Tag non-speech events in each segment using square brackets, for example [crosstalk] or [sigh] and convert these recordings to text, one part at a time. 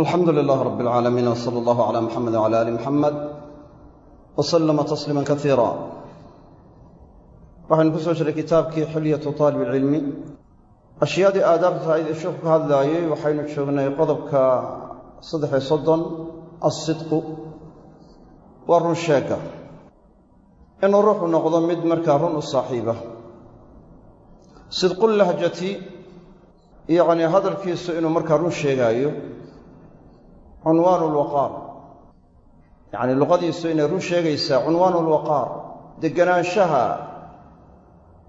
alxamdu lilaah rab اlcaalamiin wsala allahu cala muxamed wcala ali muxamed wslama tasliima kaiira waxaynu ku soo jiray kitaabkii xilyatu taalib ilcilmi ashyaadii aadaabta ahayd ee sheekhu ka hadlaayey waxaynu joognay qodobka saddexiyo soddon alsidqu waa run sheegga inuu ruuxu noqdo mid markaa run u saaxiiba. Sidqulahjati yacnii hadalkiisu inuu markaa run sheegaayo cunwaanu lwaqaar yacnii luqadiisu inay run sheegaysaa cunwaanu lwaqaar deganaanshaha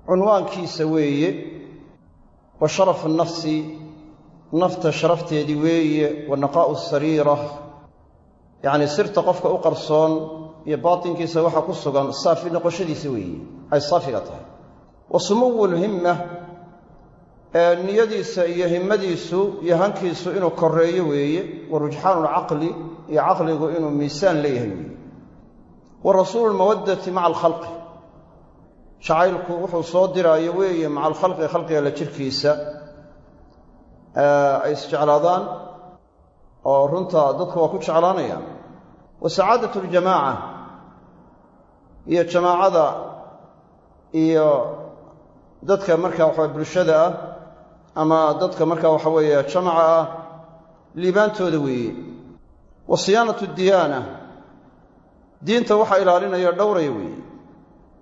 cunwaankiisa weeye wa sharafu nafsi nafta sharafteedii weeye wa naqaa'u sariira yacnii sirta qofka u qarsoon iyo baatinkiisa waxa ku sugan saafi noqoshadiisa weeye ay saafiga tahay. Wa sumuwu lhimma niyadiisa iyo himmadiisu iyo hankiisu inuu koreeyo weeye wa rujxaanu lcaqli iyo caqligu inuu miisaan leeyahay weeye. Wa rasuulu lmawaddati maca alkhalqi. Jacaylku wuxuu soo diraayo weeye maca alkhalqi khalqiga la jirkiisa. Ay isjeclaadaan oo runta dadku waa ku jeclaanayaan. Wa sacaadat aljamaaca iyo jamaacada iyo dadka markaa waxa bulshada ah ama dadka markaa waxa weeye jamaca ah liibaantooda weeye. Wa siyaanatu diyaana diinta waxaa ilaalinaya dhowraya weeye.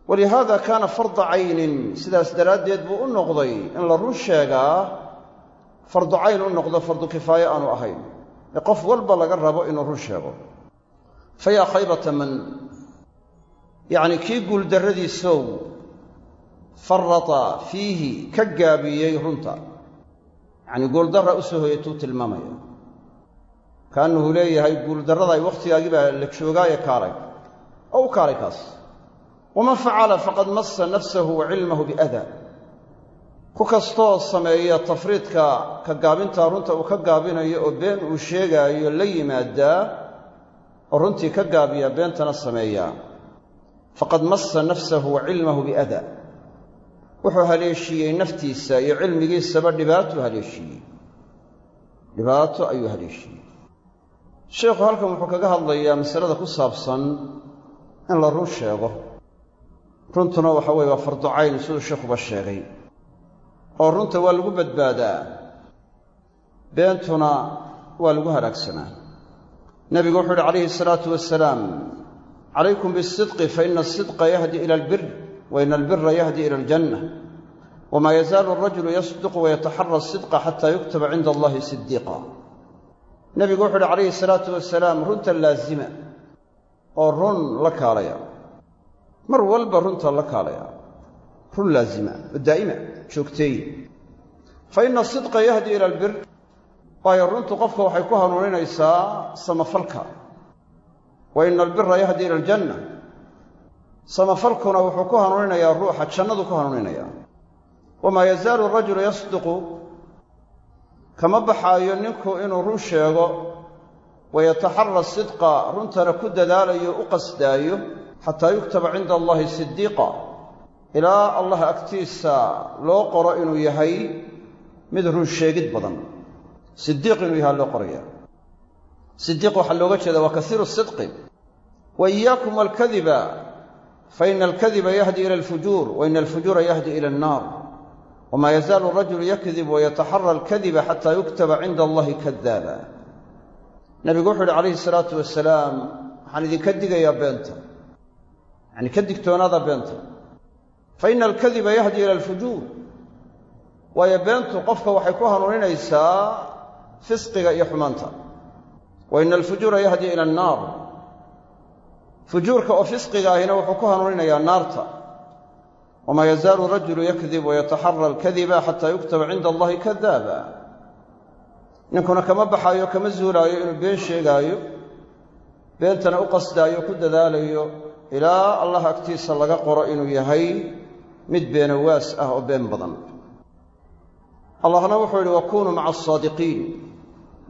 Walihaada kaana farda caynin sidaas daraaddeed buu u noqday in la run sheegaa fardu cayn u noqdo fardu kifaaye aanu ahayn. Ee qof walba laga rabo inuu run sheego. Fa yaa khaybata man yacnii kii guuldarradiisow farrata fiihi ka gaabiyey runta yacnii guuldarra u soo hoyatuu tilmaamaya kaannuhu leeyahay guuldarradaay wakhtigaagii baa la joogaaye kaalay. Oo u kaalay kaas. Waman facala faqad massa nafsahu wa cilmahu biada ku kastoo sameeya tafriidka ka gaabintaa runta uu ka gaabinayo oo been uu sheegaayo la yimaadaa oo runtii ka gaabiya beentana sameeyaa faqad massa nafsahu wa cilmahu biada wuxuu haleeshiiyey naftiisa iyo cilmigiisaba dhibaatuu haleeshiiyey dhibaato ayuu haleeshiiyey sheikhu halkan wuxuu kaga hadlayaa masalada ku saabsan in la run sheego. Runtuna waxa weye waa fardu cayn siduu sheikhuba sheegay. Oo runta waa lagu badbaadaa. Beentuna waa lagu halaagsanaa. Nebigu wuxuu uhi calayhi asalaatu wasalaam calaykum bisidqi fa ina asidqa yahdi ila albir wa ina albira yahdi ila aljanna wamaa yazaalu alrajulu yasdiqu wayataxara asidqa xataa yuktaba cinda allahi sidiiqa nebigu wuxu uhi calayhi salaatu wasalaam runta laazima oo run la kaalaya mar walba runta la kaalaya run laazima oo daa'ima joogteeye fa ina asidqa yahdi ila albir waayo runtu qofka waxay ku hanuuninaysaa samafalka wa ina albira yahdi ila aljanna samafalkuna wuxuu ku hanuuninayaa ruuxa jannadu ku hanuuninayaa wamaa yazaalu arajulu yasdiqu kama baxaayo ninku inuu run sheego wayataxara sidqa runtana ku dadaalayo u qasdaayo xataa yuktaba cinda allahi sidiiqa ilaa allah agtiisa loo qoro inuu yahay mid run sheegid badan. Sidiiq inuu yahay loo qoraya sidiiq waxaa looga jeeda waa kasiiru sidqi wa iyaakum alkadiba ina alkadiba yahdi ila alfujuur ina alfujuura yahdi ila annaar wamaa yazaalu arajulu yakdib wayataxara alkadiba xataa yuktaba cinda allahi kadaaba nebigu wuxu uhi calayhi salaatu wasalaam waxaan idinka digayaa beenta yacni ka digtoonaada beenta fa ina alkadiba yahdi ila alfujuur waayo beentu qofka waxay ku hanuuninaysaa fisqiga iyo xumaanta wa ina alfujuura yahdi ila fujuurka oo fisqiga ahina wuxuu ku hanuuninayaa naarta. wamaa yazaalu rajulu yakdib wayataxara alkadiba xataa yuktaba cinda allahi kadaaba ninkuna kama baxaayo kama zuulaayo inuu been sheegaayo beentana u qasdaayo ku dadaalayo ilaa allah agtiisa laga qoro inuu yahay mid beenawaas ah oo been badan allahna wuxuu yidhi wakunuu maca asaadiqiin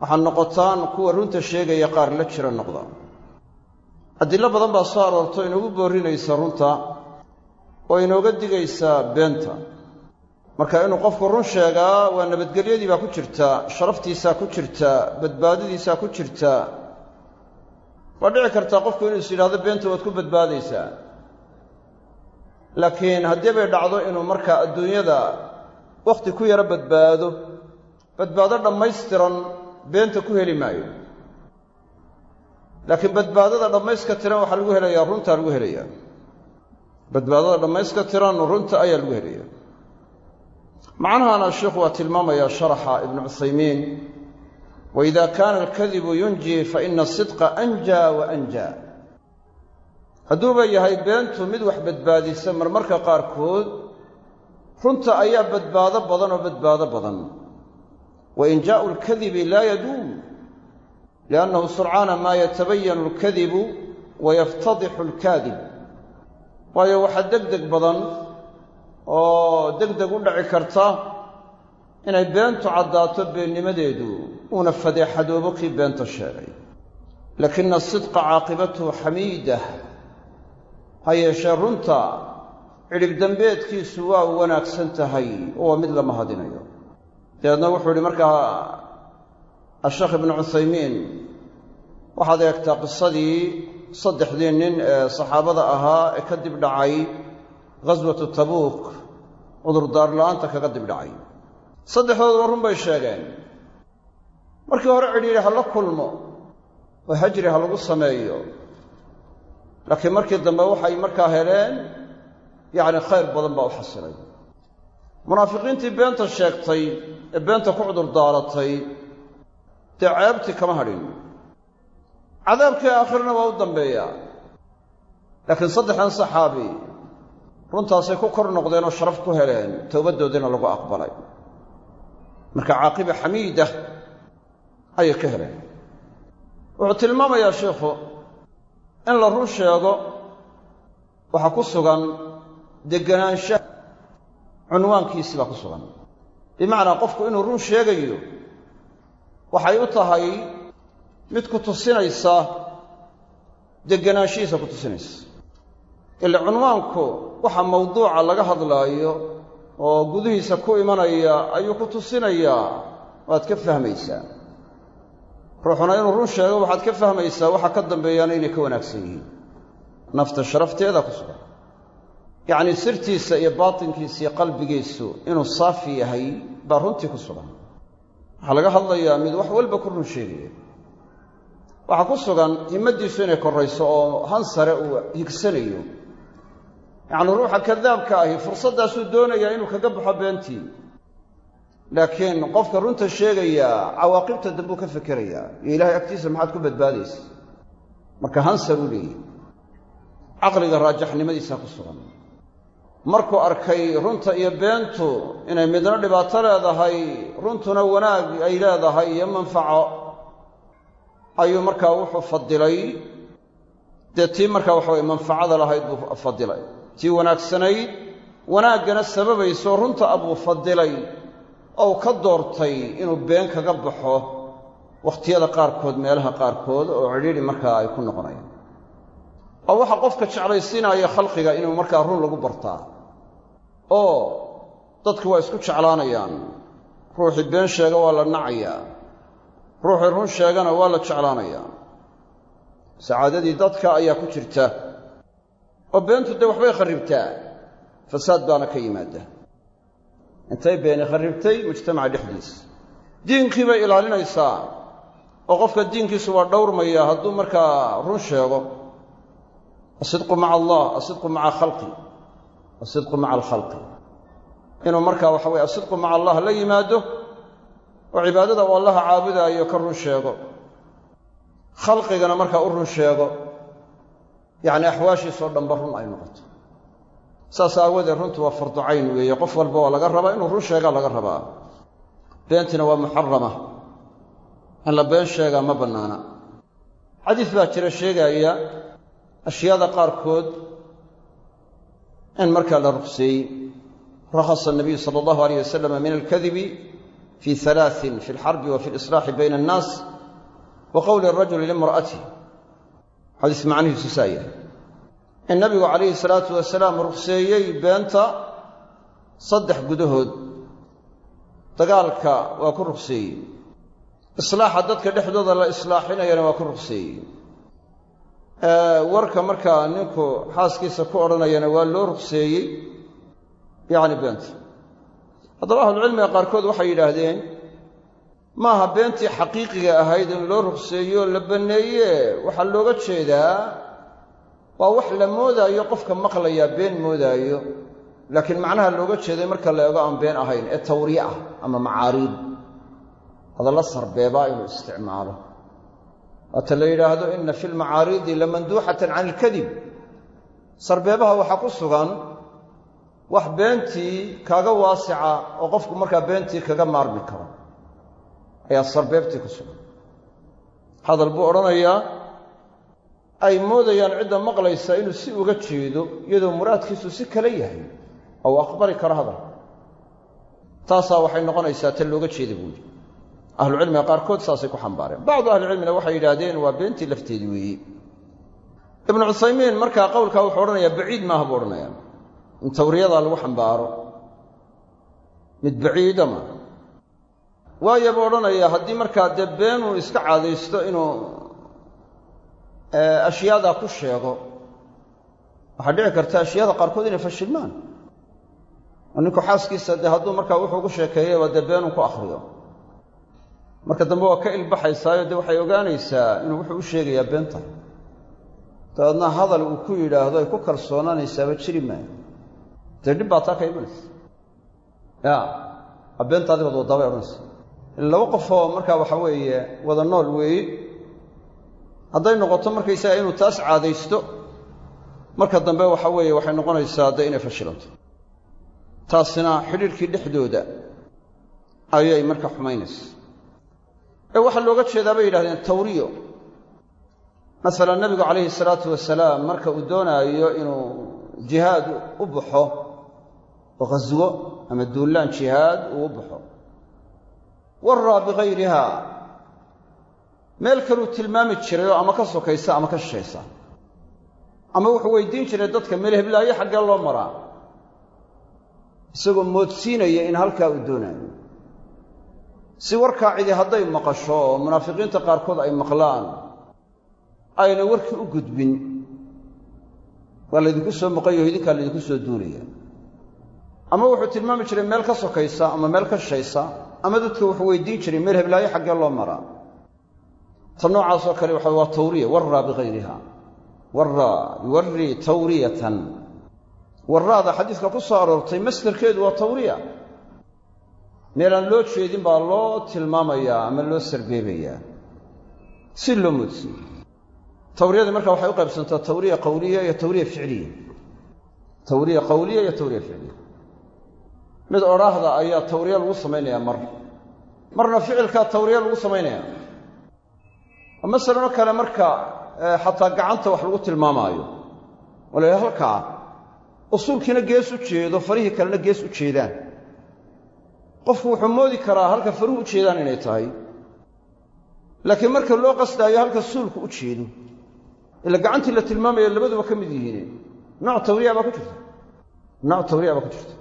waxaad noqotaan kuwa runta sheegaya qaar la jira noqda adillo badan baa soo aroorto inoogu boorrinaysa runta oo inooga digaysa beenta. Marka inuu qofku run sheegaa waa nabadgelyadii baa ku jirta sharaftiisaa ku jirta badbaadadiisaa ku jirta. Waa dhici kartaa qofku inuu is yidhahdo beenta waad ku badbaadaysaa. Laakiin haddii bay dhacdo inuu markaa adduunyada wakhti ku yaro badbaado badbaado dhammaystiran beenta ku heli maayo laakiin badbaadada dhammayska tiran waxaa lagu helayaa runtaa lagu helayaa. Badbaadada dhammayska tiran runta ayaa lagu helaya macnahana sheikhu waa tilmaamayaa sharaxa ibnu cuthaymiin waida kaana alkadibu yunjii faina asidqa anjaa wa anjaa. Hadduuba yahay beentu mid wax badbaadisa marmarka qaarkood runta ayaa badbaado badan oo badbaado badan. Wa injaa'u alkadibi laa yaduum liannahu surcaana maa yatabayanu alkadibu wa yaftadixu alkaadib waayo waxaa deg deg badan oo deg deg u dhaci karta inay beentu caddaato beennimadeedu uuna fadeexadoobo kii beenta sheegay laakina asidqa caaqibatuhu xamiidah ha yeeshee runta cidhib dembeedkiisu waa wanaagsan tahay oo waa mid la mahadinayo dabeedna wuxuu idhi markaa asheekh ibnu cuthaymiin waxaad eegtaa qisadii saddexdii nin ee saxaabada ahaa ee ka dib dhacay ghaswatu tabuuk cudurdaar la'aanta kaga dib dhacay. Saddexdooduba run bay sheegeen. Markii hore cidhiidhi ha la kulmo oo hajri ha lagu sameeyo laakiin markii dambe waxay markaa heleen yacni khayr badan baa u xasilay munaafiqiintii beenta sheegtay ee beenta ku cudurdaaratay dee ceebtii kama hadhin. Cadaabkii aakhirna waa u dambeeyaa laakiin saddexdan saxaabi runtaasay ku kor noqdeen oo sharaf ku heleen towbaddoodiina lagu aqbalay. Marka caaqiba xamiida ayay ka heleen. Wuxuu tilmaamayaa sheikhu in la run sheego waxaa ku sugan deganaansha cunwaankiisii baa ku sugan. Bimacnaa qofku inuu run sheegayo waxay u tahay mid ku tusinaysa deganaanshihiisa ku tusinaysa. Ila cunwaanku waxa mawduuca laga hadlaayo oo gudihiisa ku imanaya ayuu ku tusinayaa waad ka fahmaysaa ruuxuna inuu run sheego waxaad ka fahmaysaa waxa ka dambeeyaana inay ka wanaagsan yihiin. Nafta sharafteeda ku sugan. Yacnii sirtiisa iyo baatinkiisa iyo qalbigiisu inuu saafi yahay baa runtii ku sugan waxaa laga hadlayaa mid wax walba ku run sheegaya waxaa ku sugan himmaddiisu inay korrayso oo han sare uu higsanayo. Yacni ruuxa kadaabka ahi fursaddaasuu doonayaa inuu kaga baxo beentii. Laakiin qofka runta sheegayaa cawaaqibta dambuu ka fekerayaa iyo ilaahay agtiisa maxaad ku badbaadaysa? Marka hansar uu leeyahy caqliga raajaxnimadiisaa ku sugan markuu arkay runta iyo beentu inay midna dhibaato leedahay runtuna wanaag ay leedahay iyo manfaco ayuu markaa wuxuu fadilay. Dee tii markaa waxa weye manfacada lahayd buu fadilay. Tii wanaagsanayd wanaaggana sababayso runta abuu fadilay. Ou ka doortay inuu been kaga baxo wakhtiyada qaarkood meelaha qaarkood oo cidhiidhi markaa ay ku noqonayaan oo waxaa qofka jeclaysiinaya khalqiga inuu markaa run lagu bartaa. Oo dadku waa isku jeclaanayaan. Ruuxii been sheega waa la nacayaa ruuxii run sheegana waa la jeclaanayaa sacaadadii dadka ayaa ku jirta. Oo beentu dee waxbay kharribtaa. Fasaad baana ka yimaada intay beeni kharribtay mujtamaca dhexdiisa diinkii bay ilaalinaysaa. Oo qofka diinkiisu waa dhowrmaya hadduu markaa run sheego asidqu maca allah asidqu maca khalqi. Asidqu maca alkhalqi. Inuu markaa waxa weye asidqu maca allah la yimaado oo cibaadada uu allaha caabudaayo ka run sheego. Khalqigana markaa u run sheego. Yacni axwaashiisoo dhanba run ay noqoto. Saas aawadeed runtu waa fardu cayn weeye. Qof walba waa laga rabaa inuu run sheegaa laga rabaa. Beentina waa muxarama in la been sheegaa ma bannaana. Xadiis baa jira sheegaaya ashyaada qaarkood in markaa la ruqseeyey rakhasa nabiyu sala allahu alayh wasalam min alkadibi fi halaain fi alxarbi wa fi alislaaxi bayna annaas wa qowli arajuli limra'atih xadiis macnihiisu saa yahay in nabigu calayhi salaatu wasalaam ruqseeyey beenta saddex gudahood. Dagaalka waa ku ruqseeyey islaaxa dadka dhexdooda la islaaxinayana waa ku ruqseeyey warka markaa ninku xaaskiisa ku odhanayana waa loo ruqseeyey yacni beenta haddaba ahlucilmiga qaarkood waxay yidhaahdeen maaha beentii xaqiiqiga ahayd in loo ruqseeyo la banneeye waxaa looga jeedaa? Waa wax la moodaayo qofka maqlayaa been moodaayo. Laakiin macnaha looga jeeday marka la eego aan been ahayn ee tawriye ah ama macaariid hadalla sarbeebaa inuu isticmaalo waata la yidhaahdo inna fi lmacaariidi lamanduuxatan can ilkadib sarbeebaha waxaa ku sugan wax beentii kaaga waasica oo qofku markaa beentii kaga maarmi karo. Ayaa sarbeebtii ku sugan. Hadal buu odhanayaa ay moodayaan cidda maqlaysa inuu si uga jeedo iyadoo muraadkiisu si kale yahay. Oo u aqbali karo hadal. Taasaa waxay noqonaysaa ta looga jeeda buuli ahlucilmiga qaarkood saasay ku xambaareen. Bacdu ahlicilmina waxay yidhaahdeen waa beentii lafteedii weeye ibnu cuthaymiin markaa qowlkaa wuxuu odhanayaa baciid maaha buu odhanayaa. In tawriyadaa lagu xambaaro. Mid baciida ma waayo buu odhanayaa haddii markaa dee beenuu iska caadaysto inuu ashyaadaa ku sheego waxaa dhici karta ashyaada qaarkood inay fashilmaan. Oo ninku xaaskiisa dee hadduu markaa wuxuu ugu sheekeeyaba dee beenuu ku akhriyo marka dambe waa ka ilbaxaysaayo dee waxay ogaanaysaa inuu wuxuu u sheegayaa beenta. Dabeedna hadal uu ku yidhaahdo ay ku kalsoonaanaysaaba jiri maayo. Dee dhib baa taa ka imanaysa? Ya waa beentaadii baad waddaa bay odhanaysa laba qofoo markaa waxa weeye wada nool weeye hadday noqoto markaysaga inuu taas caadaysto marka dambe waxa weeye waxay noqonaysaa dee inay fashilanto taasina xidhiirkii dhexdooda ayay marka xumaynaysa ee waxaa looga jeedaa bay yidhahdeen tawriyo. Masalan nebigu calayhi salaatu wasalaam marka uu doonaayo inuu jihaad u baxo oo khaswo ama duullaan jihaad uu u baxo warraa bikayriha meel kaluu tilmaami jiray oo ama ka sokaysa ama ka shishaysa ama wuxuu weydiin jiray dadka meel heblaayo xaggee loo maraa. Isagoo moodsiinaya in halkaa uu doonaayo si warkaa cidi hadday maqasho oo munaafiqiinta qaarkood ay maqlaan ayna warkii u gudbin waa laydinku soo maqanyaho idinkaa laydinku soo duulaya. Ama wuxuu tilmaami jiray meel ka sokaysa ama meel ka shishaysa ama dadka wuxuu weydiin jiray meel heblaayo xaggee loo maraa ta noocaasoo kale waxa waa tawriya warraa bikayriha warraa yuwarrii tawriyatan. Warraada xadiiska ku soo aroortay masdarkeedu waa tawriya meelaan loo jeedin baa loo tilmaamayaa ama loo sarbeebayaa si loo moodsiiyo tawriyadii marka waxay u qaybsantaa tawriya qawliya iyo tawriya ficliya tawriya qawliya iyo tawriya ficliya mid odhaahda ayaa tawriya lagu samaynayaa mar. Marna ficilkaa tawriya lagu samaynaya masalanoo kale marka xataa gacanta wax lagu tilmaamaayo. Oo la halkaa usuulkiina gees u jeedo farihii kalena gees u jeedaan qofku wuxuu moodi karaa halka faruhu u jeedaan inay tahay. Laakiin marka loo qasdaayo halka suulku u jeedo ila gacantii la tilmaamayo labaduba ka mid yihiin nooc tawriya baa ku jirta. Nooc tawriya baa ku jirta.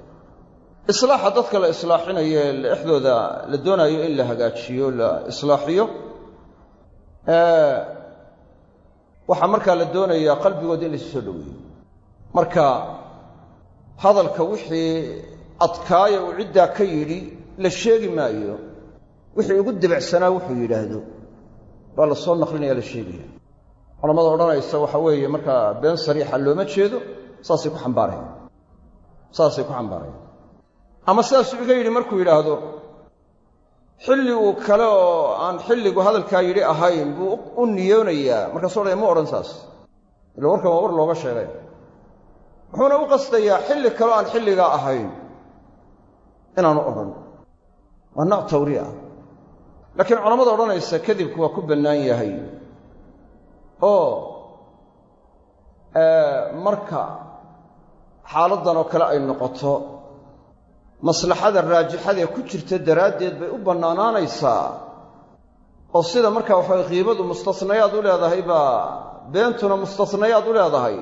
Islaaxa dadka la islaaxinayo ee dhexdooda la doonaayo in la hagaajiyo la islaaxiyo waxaa markaa la doonayaa qalbigooda in laysu soo dhoweeyo. Marka hadalka wixii adkaaya uu ciddaa ka yidhi la sheegi maayo. Wixii ugu debacsanaa wuxuu yidhaahdo. Baa la soo naqlinaya la sheegaya. Culamada odhanaysa waxa weeye markaa been sariixa looma jeedo saasay ku xambaarayaan. Saasay ku xambaarayaan. Ama sidaasuu iga yidhi markuu yidhaahdo xilli uu kale oo aan xilligu hadalkaa yidhi ahayn buu u niyoonayaa. Markaasuu odhanaya ma odhan saas. Ila warkan waa war looga sheegay. Wuxuuna u qastayaa xilli kaleo aan xilligaa ahayn inaanu odhan waa nooc tawriya ah. Laakiin culammada odhanaysa kadibku waa ku bannaan yahay. Oo marka xaaladdan oo kale ay noqoto maslaxada raajixadee ku jirta daraaddeed bay u bannaanaanaysaa. Oo sida markaa waxaway qiimadu mustasnayaad u leedahay baa beentuna mustasnayaad u leedahay.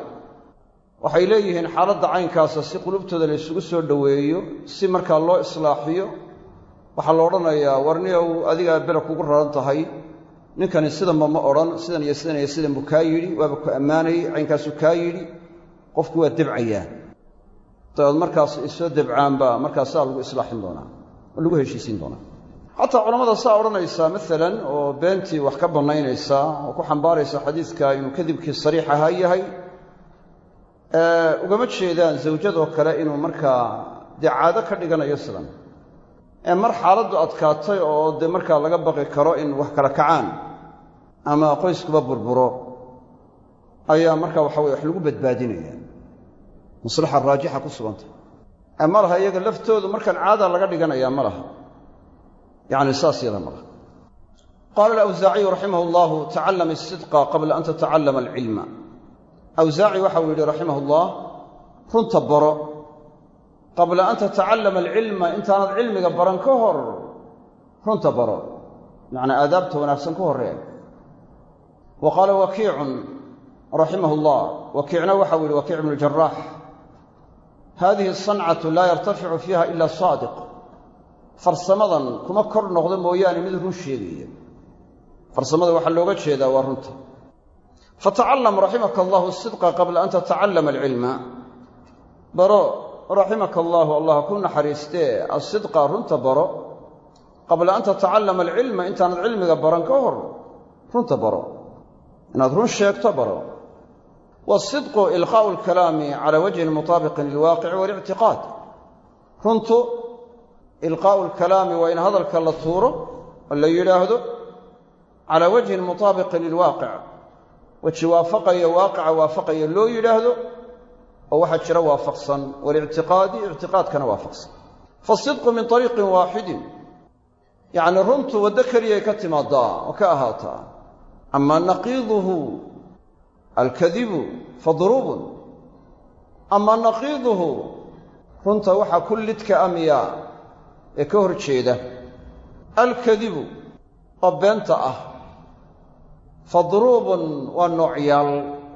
Waxay leeyihiin xaaladda caynkaasa si qulubtooda la ysugu soo dhoweeyo si markaa loo islaaxiyo waxaa la odhanayaa warniyow adigaa bele kugu raran tahay. Ninkani sidanba ma odhan sidan iyo sidan iyo sidan buu kaa yidhi waaba ku ammaanayey caynkaasuu kaa yidhi. Qofku waa debcayaa dabeed markaas isoo debcaanba markaasaa lagu islaaxin doonaa oo lagu heshiisiin doonaa. Xataa culammada saa odhanaysaa maalan oo beentii wax ka bannaynaysa oo ku xambaaraysa xadiidka inuu kadibkii sariix ahaa yahay. Ugama jeedaan zawjadoo kale inuu markaa dee ka dhiganayo sidan ee mar xaaladdu adkaatay oo dee markaa laga baqi karo in wax kala kacaan ama qoyskuba burburo ayaa markaa waxa weye wax lagu badbaadinaya. Maslaxa raajixa ku sugantay ee ma laha iyaga laftoodu markaan caada laga dhiganayaa ma laha. Yacni saas yada ma laha. Qaala alawsaaciyu raximah allahu tacallam isidqa qabla an tatacallama alcilma awsaaci waxa uu yidhi raximah ullah runta baro qabla an tatacallama alcilma intaanad cilmiga baran ka hor runta baro. Macnaa aadaabta wanaagsan ka horree wa qaala wakiicun raximah ullah wakiicna waxau yidhi wakiic ibnu jaraax haadihi asancatu laa yartaficu fiiha ila saadiq farsamadan kuma kor noqdo mooyaane mid run sheegaya. Farsamada waxaa looga jeedaa waa runta. Fatacallam raximaka allahu sidqa qabla an tatacallama alcilma. Baro raximaka allaahu allah ku naxariistee asidqa runta baro. Qabla an tatacallama alcilma intaanad cilmiga baran ka hor runta baro. Inaad run sheegto baro. Waasidqu ilqaa'u alkalaami cala wajhin mutaabiqin lilwaaqici walictiqaad runtu ilqaa'u alkalaami waa in hadalka la tuuro oo la yidhaahdo calaa wajhin mutaabiqin lilwaaqic weji waafaqaya waaqica waafaqaya loo yidhaahdo oo waxaa jira waafaqsan walictiqaadi ictiqaadkana waafaqsan. Fasidqu min ariiqin waaxidin yacni runtu waddo keliyay ka timaadaa oo ka ahaataa. Ama naqiiduhu alkadibu fadruubun. Ama naqiiduhu runta waxaa ku lidka amya ee ka hor jeeda alkadibu oo beenta ah. Fadruubun waa noocyaal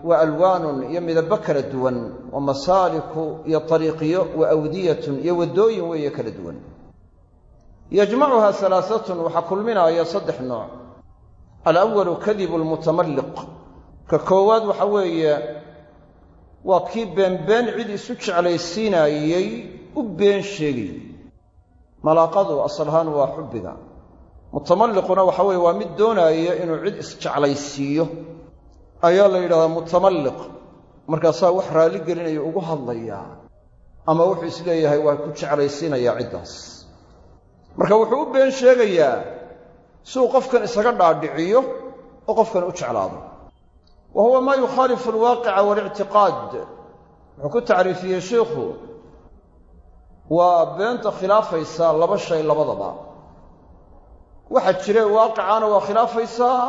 wa alwaanun iyo midabo kala duwan wa masaaliku iyo ariiqyo wa awdiyatun iyo waddooyin weeye kala duwan. Yajmacuha alaaatun waxaa kulminaaya saddex nooc. Alawalu kadibu lmutamalliq ka koowaad waxa weeye waa kii beenbeen cid isu jeclaysiinaayey u been sheegayey malaaqadu asal ahaan waa xubbiga. Mutamalliquna waxa weeye waa mid doonaaya inuu cid isjeclaysiiyo ayaa la yidhahdaa mutamalliq. Markaasaa wax raalli gelinayo ugu hadlayaa ama wuxuu is leeyahay waa ku jeclaysiinayaa ciddaas. Marka wuxuu u been sheegayaa si qofkan isaga dhaadhiciyo oo qofkan u jeclaado. Wa huwa maa yukhaalifu alwaaqica waalictiqaad wuxuu ku tacriifiyey sheikhu waa beenta khilaafaysa laba shay labadaba waxa jire waaqicana waa khilaafaysaa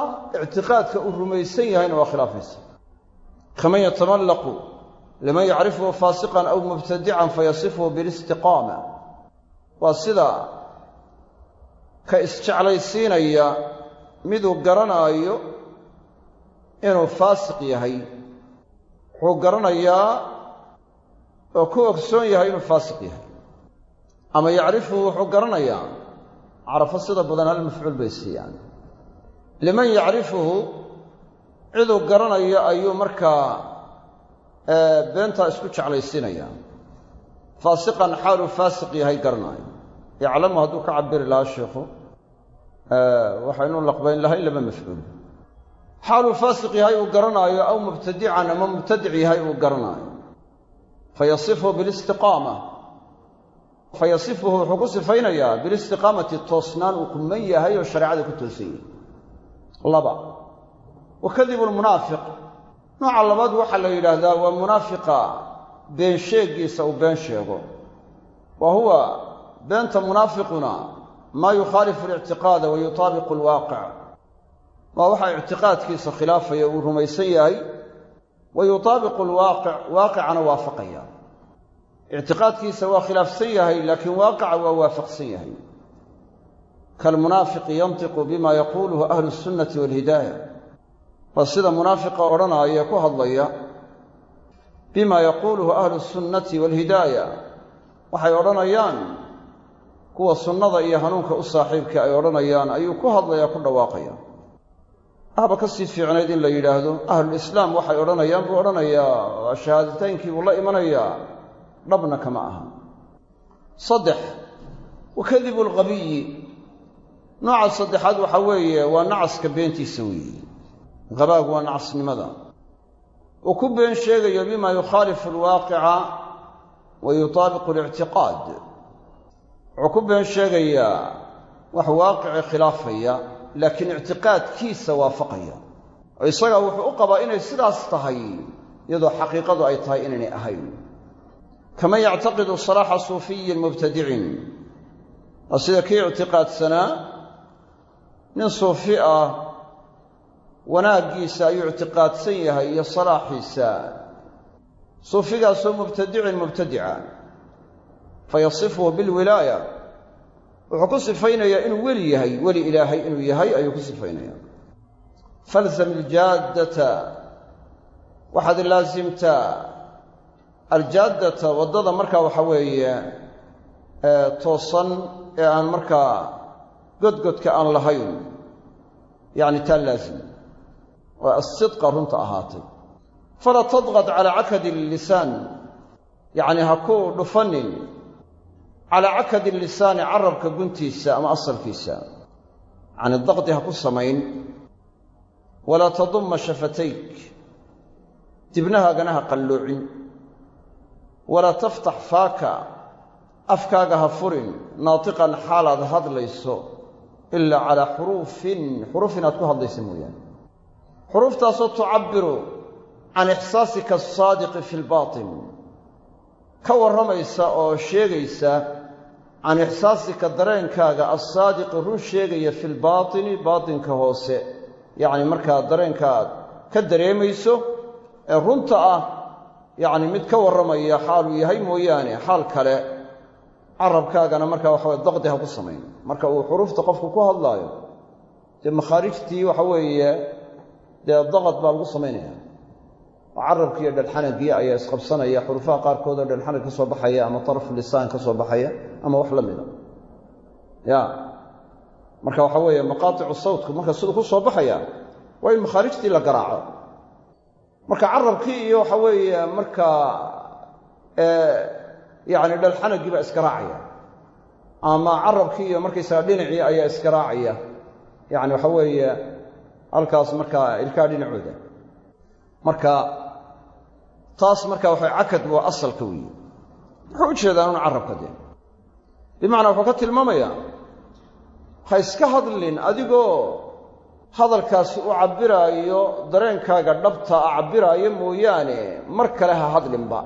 ictiqaadka uu rumaysan yahayna waa khilaafaysaa kaman yatamallaqu liman yacrifuhu faasiqan aw mubtadican fayasifuhu bilistiqaama. Waa sida ka isjeclaysiinaya miduu garanaayo inuu faasiq yahay. Wuxuu garanayaa oo ku ogsoon yahay inuu faasiq yahay. Ama yacrifuhu wuxuu garanayaa carafo sida badan hal mafcuul bay siiyaan. Liman yacrifuhu ciduu garanayo ayuu markaa beentaa isku jeclaysiinaya faasiqan xaaluu faasiq yahay garanaayo yaclamu hadduu ka cabiri lahaa sheikhu waxaynu laqbayn lahayn laba mafcuul. Xaaluu faasiq yahay uu garanaayo aw mubtadican ama mubtadic yahay uu garanaayo fayasifu bilistiqaama fayasifuhu wuxuu ku sifaynayaa bilistiqaamati toosnaan uu kuman yahay oo shareecada ku toosan yahay. Laba wa kadibu lmunaafiq nooca labaad waxaa la yidhaahdaa waa munaafiqa been sheegiisa uu been sheego. Wa huwa beenta munaafiquna maa yukhaalifu alictiqaada wa yutaabiqu alwaaqic. Waa waxaa ictiqaadkiisa khilaafaya uu rumaysan yahay wa yutaabiqu alwaaqic waaqicana waafaqaya ictiqaadkiisa waa khilaafsan yahay laakiin waaqica waa waafaqsan yahay. kaalmunaafiqi yantiqu bima yaquuluhu ahlu sunnati walhidaaya waa sida munaafiqa odhanaaya ku hadlaya bima yaquuluhu ahlu sunnati waalhidaaya waxay odhanayaan kuwa sunnada iyo hanuunka u saaxiibka ay odhanayaan ayuu ku hadlayaa ku dhawaaqaya ahba ka sii fiicnayd in la yidhaahdo ahlulislaam waxay odhanayaan buu odhanayaa shahaadataynkii buu la imanayaa dhabna kama aha. Saddex wakadibu alqabiyi nooca saddexaad waxaa weeye waa nacaska beentiisa weeye. Qabaagu waa nacasnimada. Uu ku been sheegayo bima yukhaalifu alwaaqica wa yutaabiqu alictiqaad. Wuxuu ku been sheegayaa wax waaqici khilaafaya laakiin ictiqaadkiisa waafaqaya. Oo isagaa wuxuu u qabaa inay sidaas tahay iyadoo xaqiiqadu ay tahay inaynay ahayn kaman yactaqidu salaaxa suufiyin mubtadicin waa sida kii ictiqaadsanaa nin suufi ah wanaaggiisa ayuu ictiqaadsan yahay iyo salaaxiisa suufigaasoo mubtadicin mubtadica fayasifuhu bilwilaaya wuxuu ku sifaynayaa inuu weli yahay weli ilaahay inuu yahay ayuu ku sifaynaya falzam iljaaddata waxaad laasimtaa aljaaddata waddada markaa waxa weeye toosan ee aan markaa godgodka aan lahayn yacni taa laazim waa asidqa runta ahaatay. Falaa tadqad calaa cakadi lisaan yacni ha ku dhufanin calaa cakadi lisaani carabka guntiisa ama asalkiisa. Yacni daqdi ha ku samayn walaa tadumma shafatayk dibnahaagana ha qalloocin walaa taftax faaka. Afkaaga ha furin. Naatiqan xaalaad hadlayso. Ilaa calaa xuruufin. Xuruuf inaad ku hadlaysa mooyaane. Xuruuftaasoo tucabbiru can ixsaasika asaadiqi fi lbaatin ka warramaysa oo sheegaysa can ixsaasika dareenkaaga alsaadiqi run sheegaya fi lbaatini baatinka hoose. Yacni markaa dareenkaaad ka dareemayso ee runta ah yacni mid ka warramaya xaaluu yahay mooyaane xaal kale carabkaagana markaa waxa weye daqdi ha ku samayn. Marka uu xuruufta qofku ku hadlaayo dee makhaarijtii waxa weeye dee daqad baa lagu samaynaya. Oo carabkii iyo dhalxanagii ayaa isqabsanaya xuruufaha qaarkood oo dhalxanag ka soo baxaya ama tarafu lisaan ka soo baxaya ama wax la mida. Ya marka waxa weeye maqaaticu sawtku marka siduu ku soo baxaya waa in makhaarijtii la garaaco marka carabkii iyo waxa weeye markaa yacni dhalxanagii baa iska raacaya. Ama carabkii iyo markaysaga dhinacii ayaa iska raacaya. Yacni waxa weeye halkaas markaa ilkaa dhinacooda. Marka taas marka waxa cakad waa asalka weeye wuxuu u jeedaan un carabka dee. Bimacnaa wuxuu ka tilmaamayaa ha iska hadlin adigoo hadalkaasi u cabbiraayo dareenkaaga dhabta a cabbiraayo mooyaane mar kale ha hadlinba.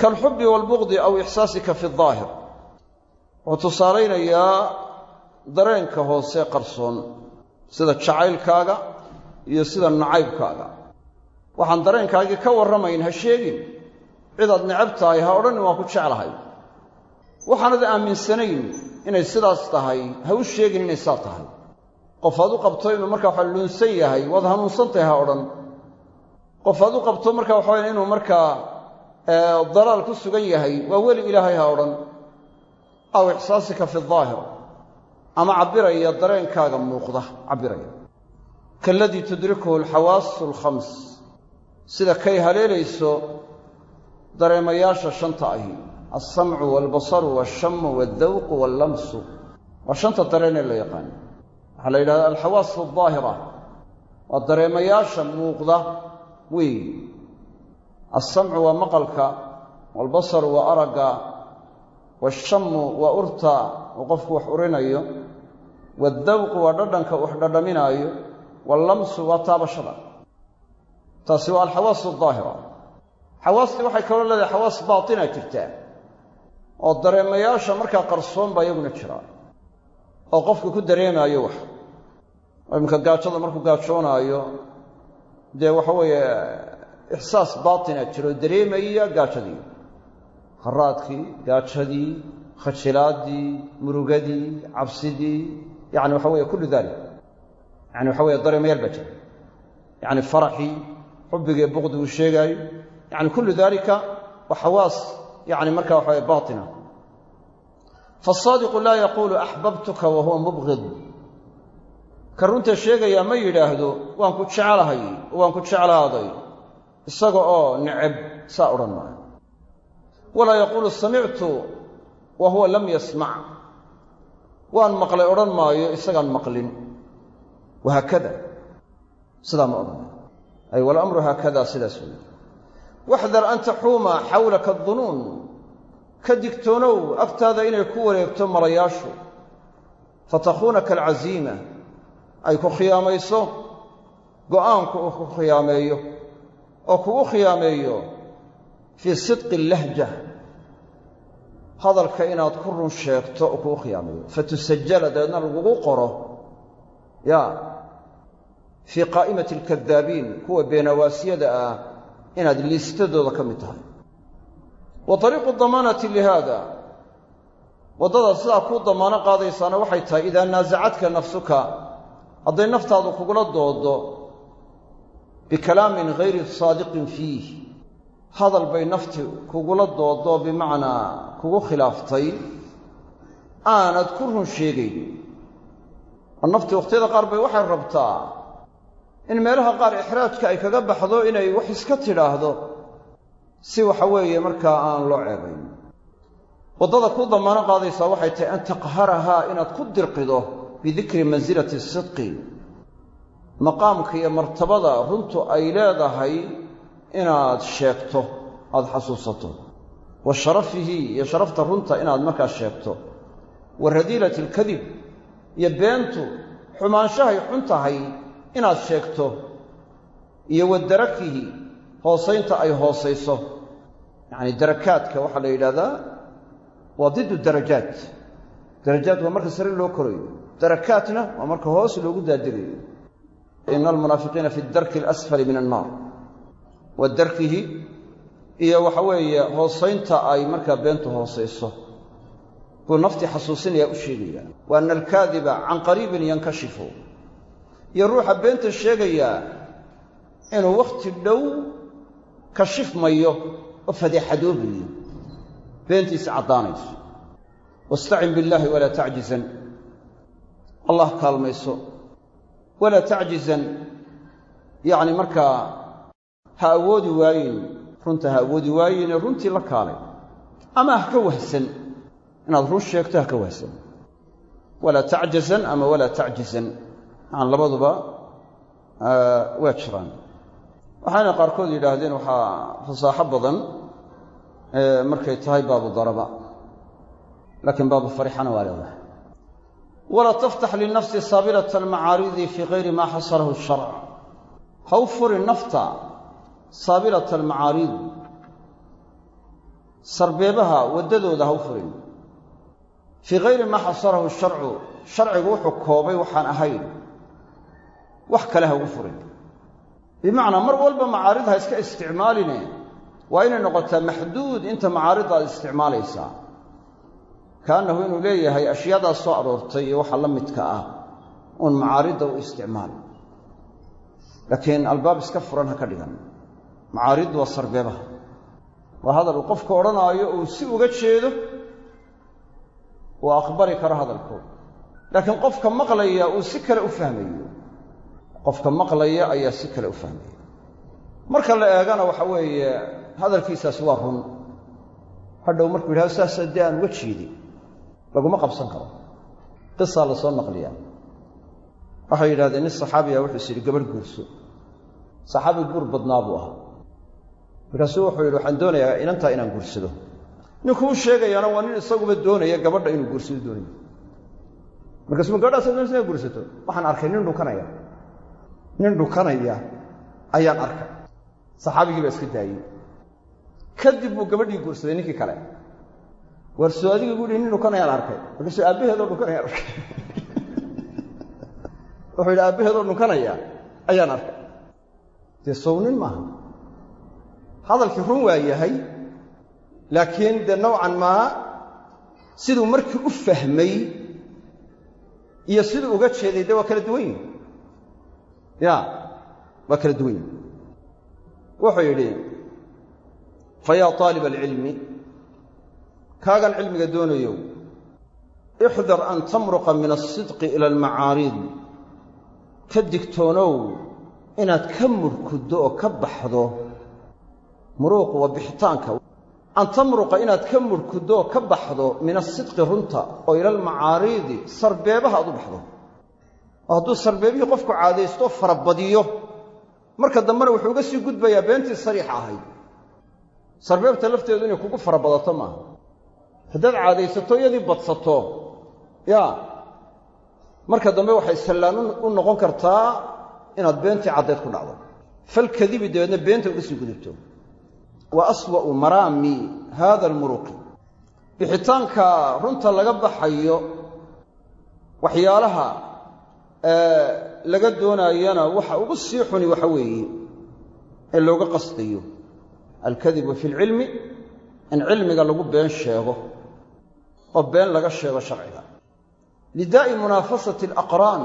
Kaalxubbi waalbuqdi aw ixsaasika fi daahir wuxuu tusaalaynayaa dareenka hoose qarsoon sida jacaylkaaga iyo sida nacaybkaaga. Waxaan dareenkaagii ka warramayn ha sheegin. Cidaad necab tahay ha odhanin waan ku jeclahay. Waxaanad aaminsanayn inay sidaas tahay ha u sheegin inay saa tahay qof aad u qabto inuu markaa waxa luunsan yahay waad hanuunsan tahay ha odhan. Qof aad u qabto marka waxa waya inuu markaa dalaal ku sugan yahay waa weli ilaahay ha odhan. Aw ixsaasika fi daahir ama cabbiraya dareenkaaga muuqda cabbiraya. Kaaladii tudrikuhu alxawaasu alkhams sida kay haleelayso dareemayaasha shanta ahi. Alsamcu waalbasaru waashamu waaldawqu waallamsu waa shanta dareenee la yaqaan waxaa la yidhahdaa alxawaasu aldaahira waa dareemayaasha muuqda weey. Alsamcu waa maqalka waalbasaru waa aragga waashamu waa urta oo qofku wax urinayo. Waaldawqu waa dhadhanka wax dhadhaminaayo. Waallamsu waa taabashada. Taasi waa alxawaasu aldaahira xawaastii waxay kaloo leedahay xawaas baatina jirtaa oo dareemayaasha markaa qarsoon baa iyaguna jira oo qofku ku dareemaayo wax oo iminka gaajada markuu gaajoonaayo dee waxa weeye ixsaas baatina jiro dareemaya gaajadii. Haraadkii gaajadii khajilaaddii murugadii cabsidii yacni waxa weeye kullu dalik yani waxa weye dareemayaal baa jira. Yacni faraxii xubbigii buqdi uu sheegaayo yani kullu dalika waa yani marka waxa weye baatina. Faasaadiqu laa yaquulu axbabtuka wa huwa ka runta sheegayaa ma yidhaahdo waan ku jeclahay waan ku jeclaaday isaga oo neceb saa odhan maayo. Walaa yaquulu samictu wa huwa lam yasmac waan maqlay odhan maayo isagaan maqlin. Wahaakada sidaa ma odhan ay walamru haakada sidaas weeye. Waxdar an taxuuma xawlaka adunuun ka digtoonow agtaada inay ku wareegto malayaashu fatakhuunaka alcaziima ay ku khiyaamayso go'aanku uu ku khiyaameeyo oo kugu khiyaameeyo fii sidqi lahja hadalka inaad ku run sheegto oo kugu khiyaameeyo. Fatusajala dabeedna lagugu qoro. Ya fii qaa'imati alkadaabiin kuwa beenawaasiyada ah inaad liistadooda ka mid tahay. Wa ariiqu damaanati lihaada waddada sidaa kuu damaano qaadaysaana waxay tahay idaa naasacadka nafsuka hadday naftaadu kugula doodo bikalaamin hayri saadiqin fiih hadal bay nafti kugula doodo bimacnaa kugu khilaaftay aanad ku run sheegayn oo nafti wakhtiyada qaar bay waxay rabtaa in meelaha qaar ixraajka ay kaga baxdo inay wax iska tidhaahdo si waxa weeye markaa aan loo ceebayn. Waddada ku damaano qaadaysaa waxay tahay an taqharahaa inaad ku dirqido bidikri mansilati sidqi. Maqaamka iyo martabada runtu ay leedahay inaad sheegto aada xasuusato. Wa sharafihi iyo sharafta runta inaad markaa sheegto. Wa radiilati alkadib iyo beentu xumaanshahay xun tahay inaad sheegto. Iyo wa darakihi hoosaynta ay hoosayso yacni darakaadka waxaa la yidhahdaa waa diddu darajaat darajaat waa marka sare loo korayo darakaatna waa marka hoos loogu daadirayo ina almunaafiqiina fi darki alasfali min annaar. Wa darkihi iyo waxa weeye hoosaynta ay markaa beentu hoosayso buu naftii xasuusinaya u sheegaya. Wa ana alkaadiba can qariibin yankashifu. Iyo ruuxa beenta sheegayaa inuu wakhti dhow kashifmayo oo fadeexadoobayo beentiisi caddaanayso. Wastacin billaahi walaa tacjizan allah kaalmayso. Walaa tacjizan yacni markaa ha awoodi waayin. Runta ha awoodi waayinee runtii la kaalay. Ama ha ka wahsan. Inaad run sheegto ha ka wahsan. Walaa tacjazan ama walaa tacjizan aan labaduba waa jiraan. Waxayna qaarkood yidhaahdeen waxaa fasaaxo badan markay tahay baabu daraba. Laakiin baabu waa leedahay walaa taftax linafsi saabilata almacaaridi fii kayri maa xasalahu sharc ha u furi nafta saabilata almacaariid sarbeebaha waddadooda ha u furin fii kayri maa xasalahu sharcu sharcigu wuxuu koobay waxaan ahayn wax kale ha ugu furin bimacnaa mar walba macaarid ha iska isticmaaline waa inay noqotaa maxduud inta macaaridda aad isticmaalaysaa kaannahu inuu leeyahay ashyaadaas soo aroortay iyo waxa la midka ah uun macaaridda u isticmaal. Laakiin albaab iska furan ha ka dhigan. Macaariddu waa sarbeebaha. Waa hadal uu qofka odhanaayo uu si uga jeedo uu aqbali karo hadalkooda laakiin qofka maqlaya uu si kale u fahmayo. Qofka maqlaya ayaa si kale u fahmaya marka la eegana waxa weeye hadalkiisaasi waa run. Hadhow markuu yidhahdo saasaa dee aan uga jeedin laguma qabsan karo. Qisaa la soo naqliyaa. Waxay yidhahdeen nin saxaabiya wuxuu is yidhi gabadh guurso. Saxaabi guur badnaa buu ahaa. Markaasuu wuxuu yidhi waxaan doonayaa inantaa inaan guursado. Ninkuu sheegayaana waa nin isaguba doonaya gabadha inuu guursado doonayo markaasuu ma gabadhaasa doonaysa inaad guursato? Waxaan arkay nin dhukanaya. Nin dhukanaya ayaan arkay. Saxaabigii baa iska daayey kadib buu gabadhii guursaday ninkii kale war soo adigii buu hi nin dhukanayaan arkay. Markaasuu aabbaheedoo dhukanayaan arkay. [laughs] Wuxuu yidhi aabbaheedoo dhunkanaya ayaan arkay. Dee sownin maaha. Hadalkii run waa yahay laakiin dee nowcan maa siduu markii u fahmay iyo siduu uga jeeday dee waa kala duwan yihiin ya waa kala duwan yihiin wuxuu yidhi fa yaa taaliba alcilmi kaagan cilmiga doonayow ixdar an tamruqa min alsidqi ila almacaariid ka digtoonow inaad ka murkuddo oo ka baxdo. Muruuqu waa bixitaanka. An tamruqa inaad ka murkuddo oo ka baxdo min asidqi runta oo ila almacaariidi sarbeebaha aad u baxdo. Oo hadduu sarbeebihii qofku caadaysto farabadiyo marka dambena wuxuu uga sii gudbayaa beentii sariixa ahayd. Sarbeebta lafteedu inay kugu farabadato maaha haddaad caadaysato iyadii badsato. Yaa marka dambe waxay sallaan u noqon kartaa inaad beentii caddeed ku dhacdo. Falkadibi dabeedna beenta uga sii gudubto. Wa aswa'u maraami haada almuruqi. Bixitaanka runta laga baxayo waxyaalaha laga doonaayana waxa ugu sii xuni waxa weeye ee looga qasdayo. Alkadibu fi lcilmi in cilmiga lagu been sheego oo been laga sheego sharciga. Lidaa'i munaafasati alaqraan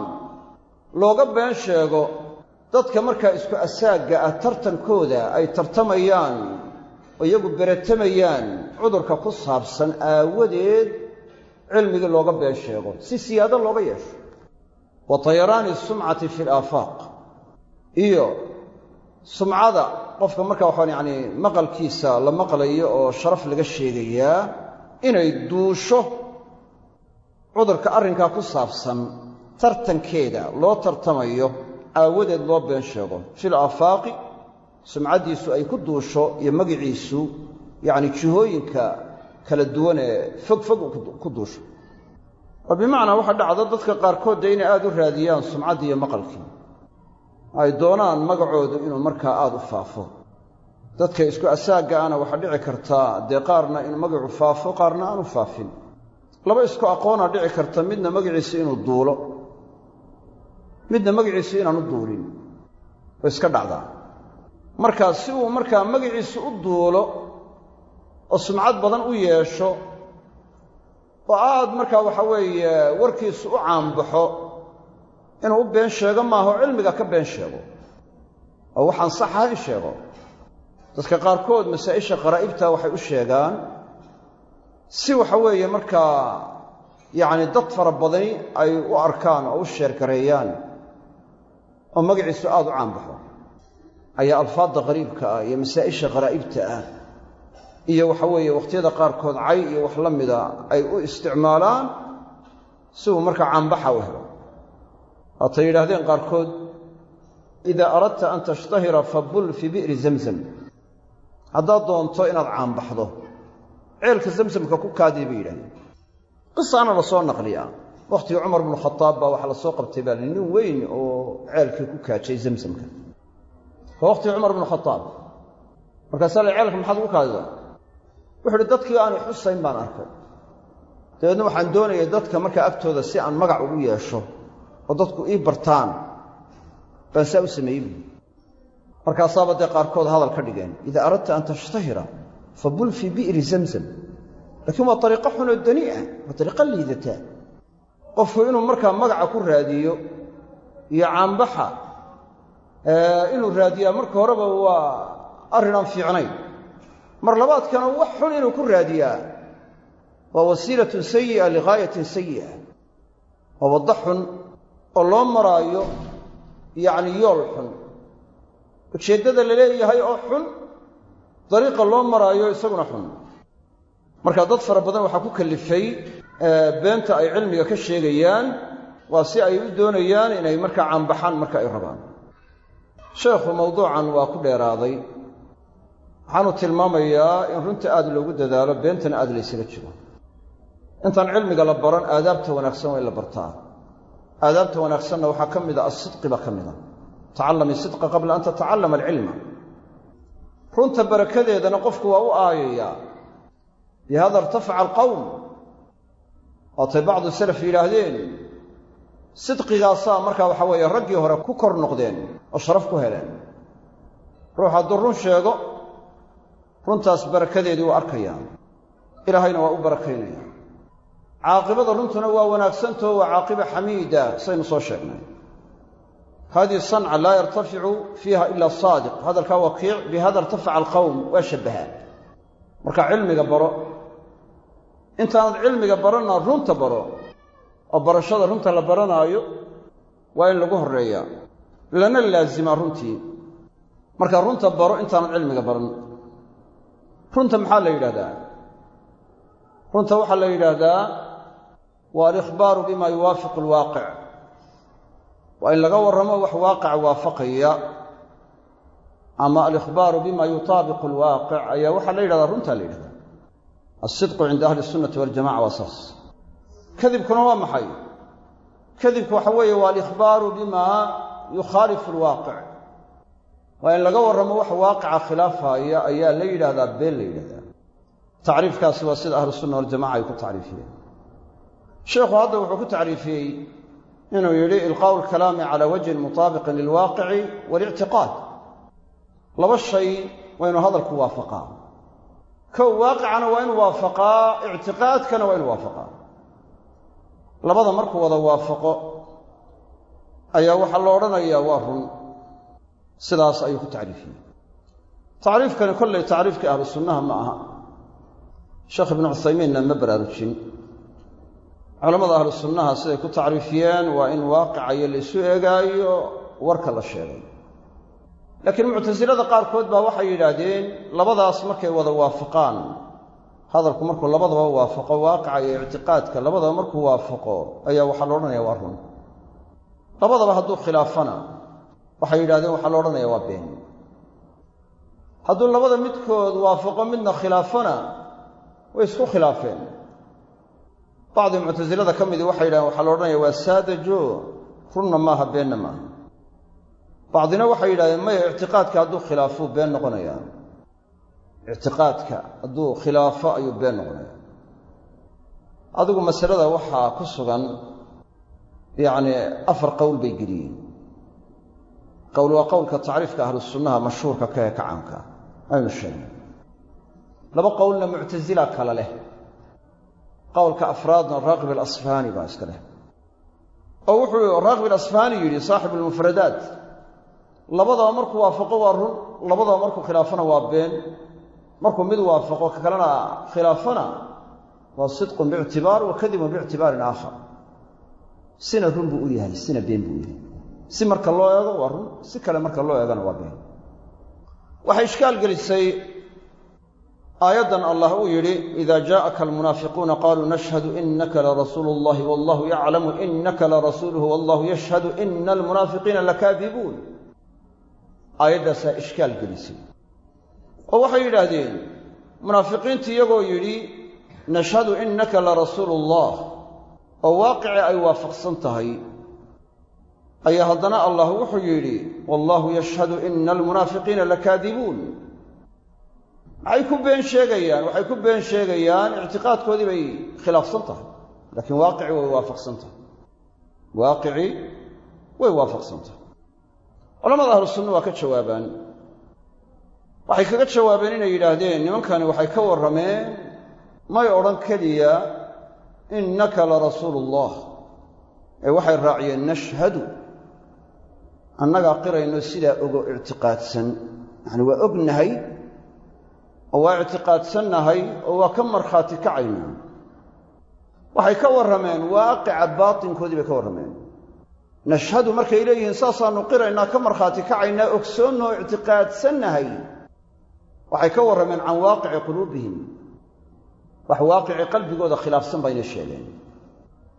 looga been sheego dadka markaa isku asaagga ah tartankooda ay tartamayaan oo iyagu beratamayaan cudurka ku saabsan aawadeed cilmigii looga been sheego si siyaado looga yeesho. Wa tayaraani sumcati fi alaafaaq iyo sumcada qofka markaa waxaan yacni maqalkiisa la maqlayo oo sharaf laga sheegayaa inay duusho cudurka arrinkaa ku saabsan tartankeeda loo tartamayo aawadeed loo been sheego. Fil aafaaqi sumcaddiisu ay ku duusho iyo magiciisu yacni jihooyinka kala duwan ee fog fog ku duusho. Oo bimacnaa waxaa dhacda dadka qaarkood dee inay aada u raadiyaan sumcaddii iyo maqalkii. Ay doonaan magacoodu inuu markaa aada u faafo dadka isku asaagga ana waxaa dhici kartaa dee qaarna inuu magacu faafo qaarna aanu faafin. Laba isku aqoonaa dhici karta midna magaciisa inuu duulo. Midna magaciisu inaanu duulin. Way iska dhacdaa. Markaa si uu markaa magaciisu u duulo oo sumcad badan u yeesho oo aad markaa waxa weeye warkiisu u caanbaxo inuu u been sheego maaha oo cilmiga ka been sheego. Oo waxaan sax ahayn sheego dadka qaarkood masaa'isha qaraa'ibta waxay u sheegaan si waxa weeye markaa yacni dad fara badani ay u arkaan oo u sheergareeyaan oo magaciisu aada u caanbaxo ayaa alfaadda qariibka ah iyo masaa'isha qaraa'ibta ah iyo waxa weeye wakhtiyada qaarkood cay iyo wax la mida ay u isticmaalaan si uu markaa caanbaxa u helo. Waatay yidhaahdeen qaarkood idaa aradta an tashtahira fabul fii bi'ri zamzam haddaad doonto inaad caanbaxdo ceelka zamsamka ku kaadii bay yidhahdeen qisaana la soo naqliyaa. Wakhtigii cumar bnu khadaab baa waxaa la soo qabtay baa nin weyn oo ceelkii ku kaajay zamsamka waa wakhtigii cumar bnu khadaab markaasaa la ceelka maxaad ugu kaadida wuxu uhi dadkii aanay xusayn baan arkay. Dabeedna waxaan doonayay dadka markaa agtooda si aan magac ugu yeesho oo dadku ii bartaan. Baan saa u sameeyey buui markaasaaba dee qaarkood hadal ka dhigeen. Idaa aradta an tashtahira fabul fii bi'ri zamzam. Laakiin waa ariiqo xunoo danii'a waa ariiqo liidataa qofku inuu markaa magaca ku raadiyo iyo caanbaxa inuu raadiyaa marka horeba waa arrin aan fiicnayn. Mar labaadkana wax xun inuu ku raadiyaa waa wasiilatun sayi'a ligaayatin sayi'a waa waddo xun oo loo maraayo yacni yool xun ujeeddada la leeyahay oo xun dariiqa loo maraayo isaguna xun. Marka dad fara badan waxaa ku kallifay beenta ay cilmiga ka sheegayaan waa si ay u doonayaan inay markaa caanbaxaan marka ay rabaan. Sheekhu mawduucan waa ku dheeraaday. Waxaanu tilmaamayaa in runta aad loogu dadaalo beentana aad laysaga jiro. Intaan cilmiga la baran aadaabta wanaagsan waa in la bartaa. Aadaabta wanaagsanna waxaa ka mida alsidqi baa ka mida tacallami sidqa qabla an tatacallama alcilma runta barakadeedana qofku waa u aayayaa. Bihada irtafaca alqowm waatay bacdu salaf yidhaahdeen sidqigaasaa markaa waxa weeye raggii hore ku kor noqdeen oo sharaf ku heleen. Ruux hadduu run sheego runtaas barakadeedii waa arkayaa ilaahayna waa u barakaynaya caaqibada runtuna waa wanaagsantaho waa caaqiba xamiida saynu soo sheegnay hadihi sanca laa yartaficu fiiha ila saadiq hadalkaa wakiic bihada irtafaca alqowm waa shabbahaa marka cilmiga baro intaanad cilmiga baranna runta baro oo barashada runta la baranaayo waa in lagu horreeyaa lana laasimaa runtii marka runta baro intaanad cilmiga baran runta maxaa la yidhahdaa runta waxaa la yidhaahdaa waa alikhbaaru bima yuwaafiqu alwaaqic waa in laga warramo wax waaqica waafaqaya. Ama alikhbaaru bima yutaabiqu alwaaqic ayaa waxaa la yidhahdaa runtaa la yidhahdaa. Alsidqu cinda ahli sunnati waljamaca waa saas. Kadibkuna waa maxay? Kadibku waxa weeye waa alikhbaaru bima yukhaalifu alwaaqic. Waa in laga warramo wax waaqica khilaafaya ayaa la yidhahdaa been la yidhahdaa. Tacriifkaasi waa sida ahlu sunna waljamaca ay ku tacriifiyeen. Sheikhu hadda wuxuu ku tacriifiyey inuu yidhi ilqaa'u alkalaami cala wajhin mutaabiqin lilwaaqici walictiqaad laba shay waa inuu hadalku waafaqaa. Kow waaqicana waa inuu waafaqaa ictiqaadkana waa inuu waafaqaa. Labada markuu wada waafaqo ayaa waxaa la odhanayaa waa run. Sidaas ayuu ku tacriifiyey. Tacriifkani kollay tacriifkii ahlu sunnaha ma aha. Sheekh ibnu cuthaymiinna ma baraarujin culammada ahlu sunnaha siday ku tacriifiyeen waa in waaqicayo laysu eegaayo warka la sheegay. Laakiin muctasilada qaarkood baa waxay yidhaahdeen labadaas markay wada waafaqaan hadalku markuu labadaba waafaqo waaqica iyo ictiqaadka labadaba markuu waafaqo ayaa waxaa la odhanaya waa run. Labadaba hadduu khilaafana waxay yidhahdeen waxaa la odhanaya waa been. Hadduu labada midkood waafaqo midna khilaafana way isku khilaafeen bacdi muctasilada ka midii waxay yidhahdeen waxaa la odhanaya waa saadajo runna maaha beenna maaha bacdina waxay yidhahdeen maya ictiqaadka hadduu khilaafuu been noqonayaa ictiqaadka hadduu khilaafo ayuu been noqonayaa adigu masalada waxaa ku sugan yacni afar qowl bay geliyeen qowl waa qowlka tacriifka ahlu sunnaha mashhuurka ka ee kacaanka aynu sheegnay laba qowlna muctasila kale leh qowlka afraadna raaqib alasfahaani baa iska leh. Oo wuxuu raaqib alasfahaani yidhi saaxibu almufradaat labadaba markuu waafaqo waa run labadaba markuu khilaafona waa been markuu mid waafaqo ka kalena khilaafona waa sidqun biictibaar wa kadibun biictibaarin aakhar. Sina run buu u yahay sina been buu u yahay. Si marka loo eego waa run si kale marka loo eegona waa been. Waxay ishkaal gelisay aayaddan allah uu yidhi ida jaءaka almunaafiquuna qaluu nashhadu inaka larasuulu اllahi wallahu yaclamu inaka larasuuluhu wallahu yashhadu ina almunaafiqiina lakaadibuun aayaddaasaa ishkaal gelisay oo waxay yidhaahdeen munaafiqiintu iyagoo yidhi nashhadu inaka larasuulu اllah oo waaqici ay waafaqsan tahay ayaa haddana allah wuxuu yidhi wallahu yashhadu ina almunaafiqiina lakaadibuun maxay ku been sheegayaan waxay ku been sheegayaan ictiqaadkoodii bay khilaafsan tahay. Laakiin waaqicii way waafaqsan tahay. Waaqicii way waafaqsan tahay. Culamada ahlu sunna waa ka jawaabaan. Waxay kaga jawaabeen inay yidhaahdeen nimankani waxay ka warrameen may odhan keliya innaka larasuulu ullah ee waxay raaciyeen nashhadu annagaa qirayno sidaa ogo ictiqaadsan. Yacani waa ognahay oo waa ictiqaadsannahay oo waa ka markhaati kacaynaa waxay ka warrameen waaqica baatinkoodii bay ka warrameen. Nashhadu markay leeyihiin saasaannu qiraynaa ka markhaati kacaynaa ogsoonnoo ictiqaadsannahay. Waxay ka warrameen can waaqici quluubihim. Wax waaqici qalbigooda khilaafsan bayna sheegeen.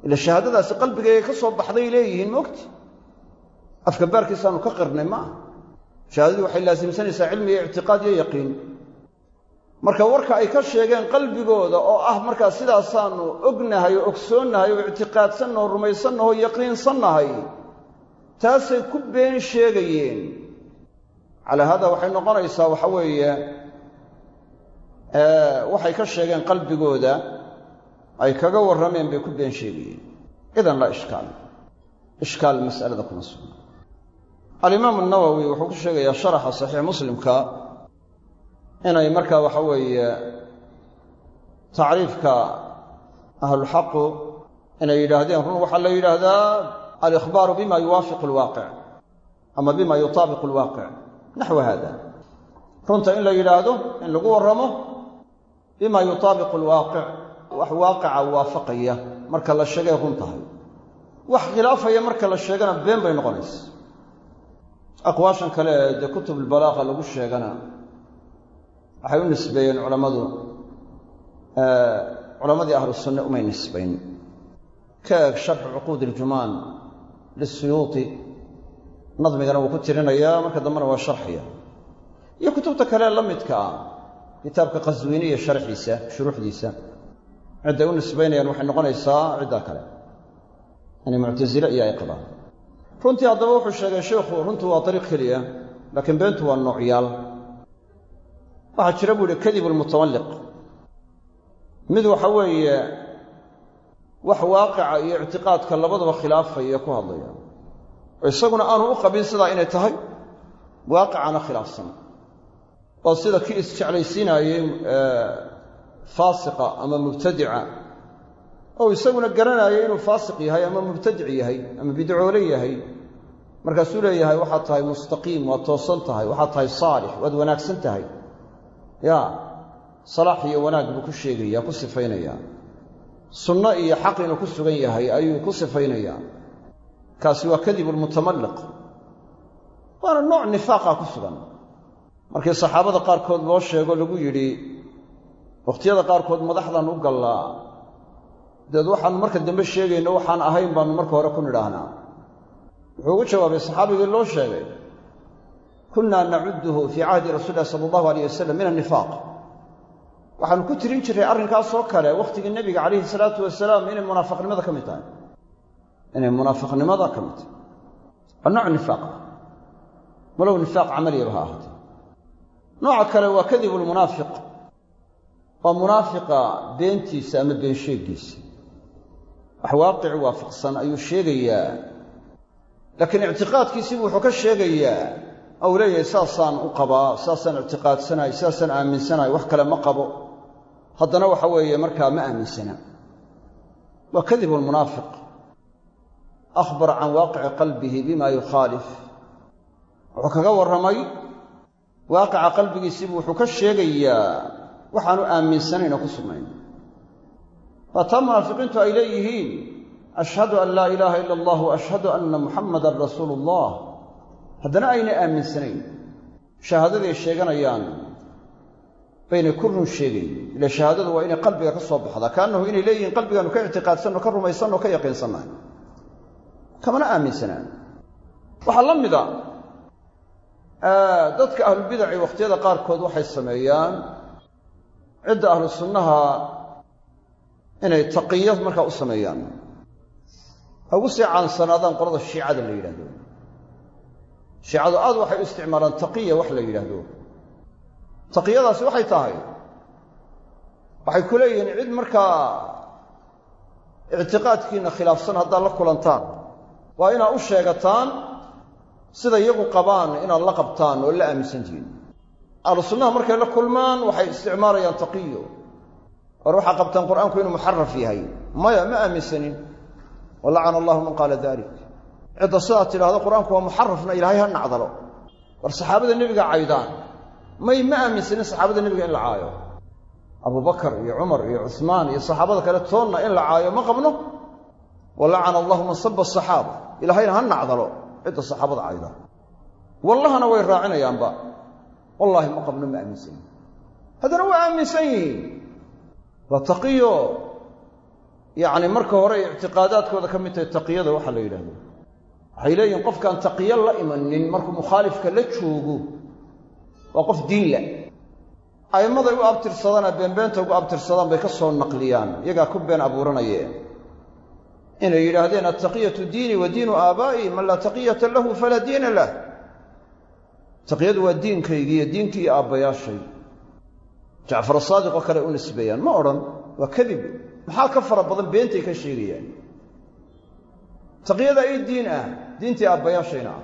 Ila shahaadadaasi qalbigayga ka soo baxday leeyihiin moogti afka baarkiisaannu ka qirnay ma aha. Shahaadadii waxay laasimsanaysaa cilmi iyo ictiqaad iyo yaqiin marka warka ay ka sheegeen qalbigooda oo ah markaa sidaasaannu ognahay oo ogsoonnahay oo ictiqaadsannaho rumaysannaho yaqiinsannahay taasay ku been sheegayeen. Calaa haada waxay noqonaysaa waxa weeye waxay ka sheegeen qalbigooda ay kaga warrameen bay ku been sheegayeen. Idan laa ishkaal ishkaal mas'alada kuma sugna. Alimaamu nawowi wuxuu ku sheegayaa sharaxa saxiix muslimka inay markaa waxa weeye tacriifka ahlulxaqu inay yidhaahdeen run waxaa la yidhaahdaa alikhbaaru bima yuwaafiqu alwaaqic ama bima yutaabiqu alwaaqic naxwa haada. Runta in la yidhaahdo in lagu warramo bima yutaabiqu alwaaqic wax waaqica waafaqaya marka la sheegay run tahay. Wax khilaafaya marka la sheegana been bay noqonaysa. Aqwaashan kale ee dee kutubulbalaaqa lagu sheegana waxay u nisbeeyeen culammadu culammadii ahlu sunne umay nisbayn. Ka eeg sharxu cuquud iljumaan lisuyuuti nadmigana wuu ku tirinayaa marka dambena waa sharxiya. Iyo kutubta kale la midka ah kitaabka qaswiini iyo sharxiisa shuruuxdiisa cidday u nisbaynayaan waxay noqonaysaa ciddaa kale. Yani muctasile iyo ay qabaan runtii haddaba wuxuu sheegay sheikhu runtu waa dariiq keliya laakiin beentu waa noocyaal waxaa jira buu yihi kadib almutamalliq mid waxa weeye wax waaqica iyo ictiqaadka labadaba khilaafaya ku hadlaya. Oo isaguna aanu u qabin sidaa inay tahay waaqicana khilaafsan oo sida kii isjeclaysiinaayey faasiqa ama mubtadica. Ou isaguna garanaayay inuu faasiq yahay ama mubtadic yahay ama bidcoole yahay. Markaasuu leeyahay waxaad tahay mustaqiim waad toosan tahay waxaad tahay saalix waad wanaagsan tahay ya salaax iyo wanaag buu ku sheegayaa ku sifaynayaa sunno iyo xaq inuu ku sugan yahay ayuu ku sifaynayaa kaasi waa kadibu lmutamalliq waana nooc nifaaqa ku sugan. Markii saxaabada qaarkood loo sheego lagu yidhi wakhtiyada qaarkood madaxdan u gallaa deed waxaannu marka dambe sheegayno waxaan ahayn baannu marka hore ku nidhaahnaa. Wuxuu ugu jawaabay saxaabigii loo sheegay kunnaa nacudduhu fii cahdi rasuuli illahi sala allahu alayh wasalam min annifaaq waxaannu ku tirin jirray arrinkaasoo kale wakhtigii nebiga calayhi salaatu wasalaam inay munaafiqnimada ka mid tahay. Inay munaafiqnimada ka mid tahay. Waa nooc nifaaq. Ah walow nifaaq camaliyaba ha ahaatee. Nooca kale waa kadibu lmunaafiq waa munaafiqa beentiisa ama been sheegiisa wax waaqici waafaqsan ayuu sheegayaa. Laakiin ictiqaadkiisibu wuxuu ka sheegayaa ou leeyahay saasaan u qabaa saasaan ictiqaadsanahay saasaan aaminsanahay wax kale ma qabo. Haddana waxa weeye markaa ma aaminsana. Waa kadibu lmunaafiq akhbar can waaqici qalbihi bima yukhaalif. Wuxuu kaga warramay waaqica qalbigiisibu wuxuu ka sheegayaa waxaanu aaminsanayn ku sugnayn. Waa taa munaafiqiintu ay leeyihiin ashhadu an laa ilaaha ila allah wa ashhadu anna muxammadan rasuulu ullah haddana aynay aaminsanayn shahaadaday sheeganayaan baynay ku run sheegayn ila shahaadadu waa inay qalbiga ka soo baxdaa kaannahu inay leeyihiin qalbigaanu ka ictiqaadsanno ka rumaysanno ka yaqiinsannahay kamana aaminsanaan waxaa la mida dadka ahlubidaci wakhtiyada qaarkood waxay sameeyaan cidda ahlu sunnaha inay taqiyo markaa u sameeyaan. Ugu sii caansanaadaan qolada shiicada la yidhahdo shiicadu aad waxay u isticmaalaan taqiya wax la yidhaahdo. Taqiyadaasi waxay tahay waxay ku leeyihiin cid markaa ictiqaadkiinna khilaafsan haddaad la kulantaan. Waa inaad u sheegataan sida iyagu qabaan inaad la qabtaan oo la aaminsan tihiin ahlu sunnaha markay la kulmaan waxay isticmaalayaan taqiyo. War waxaa qabtaan qur'aanku inuu muxaraf yahay. Maya ma aaminsanin walacana allahu man qaala dalik cidda sidaad tidhahdo qur'aanku waa muxarafna ilaahay ha nacdalo. War saxaabada nebiga caydaan. May ma aaminsanin saxaabada nebiga in la caayo? Abubakar iyo cumar iyo cusmaan iyo saxaabada kale toonna in la caayo ma qabno? Walacana allahu man saba asaxaaba ilaahayna ha nacdalo. Cidda saxaabada cayda wallahana way raacinayaanba. Wallaahi ma qabno ma aaminsanin haddana waa aaminsan yihiin waa taqiyo. Yacni marka hore ictiqaadaadkooda ka mid tahay taqiyada waxaa la yidhahdo waxay leeyihiin qofkaan taqiyo la imanin markuu mukhaalifka la joogo waa qof diin la a'immaday u abtirsadana beenbeenta ugu abtirsadaan bay ka soo naqliyaan iyagaa ku been abuuranayeen. Inay yidhaahdeen attaqiyatu diini wa diinu aabaa'i man laa taqiyata lahu falaa diina lah. Taqiyadu waa diinkaygii iyo diinkii aabbayaashay. Jacfar saadiq oo kale u nisbeeyaan ma odhan waa kadib. Maxaa ka fara badan beentay ka sheegayaan? Taqiyada ay diin ah diintii aabbayaashayna ah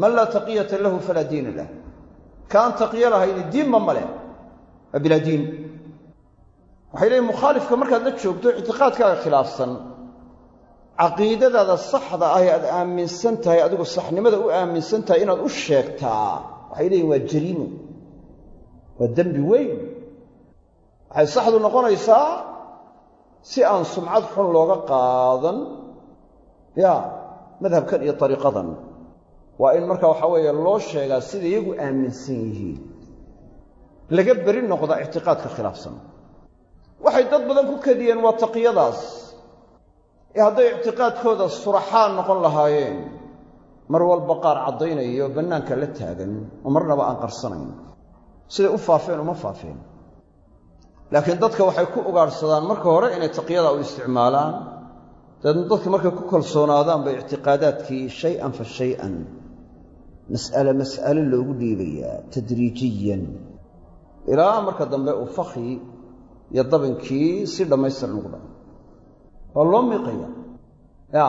man laa taqiyata lahu falaa diina lah. Kaan taqiyo lahayni diinba male. Waa bilaa diin. Waxay leeyiin mukhaalifka markaad la joogto ictiqaadkaaga khilaafsan. Caqiidadaada saxda ah ee aad aaminsan tahay adigu saxnimada u aaminsan tahay inaad u sheegtaa waxay leeyihiin waa jariimo waa dembi weyn. Waxay saxdu noqonaysaa si aan sumcad xun looga qaadan. Ya madhabkan iyo ariiqadan waa in marka waxa weeye loo sheegaa sida iyagu aaminsan yihiin. Laga beri noqda ictiqaadka khilaafsan. Waxay dad badan ku kadiyeen waa taqiyadaas. Ee hadday ictiqaadkooda suraxaa noqon lahaayeen mar walba qaar caddaynaya oo bannaanka la taagan oo marnaba aan qarsanayn. Siday u faafeen uma faafeen. Laakiin dadka waxay ku ugaadhsadaan marka hore inay taqiyada u isticmaalaan dabeedna dadka markay ku kalsoonaadaan bay ictiqaadaadkii shay-an fa shay-an. Mas'ale mas'ale loogu dhiibayaa tadriijiyan. Ilaa marka dambe uu fakhi iyo dabinkii si dhammaystiran ugu dhaco. Waa loo miiqaya. Ya.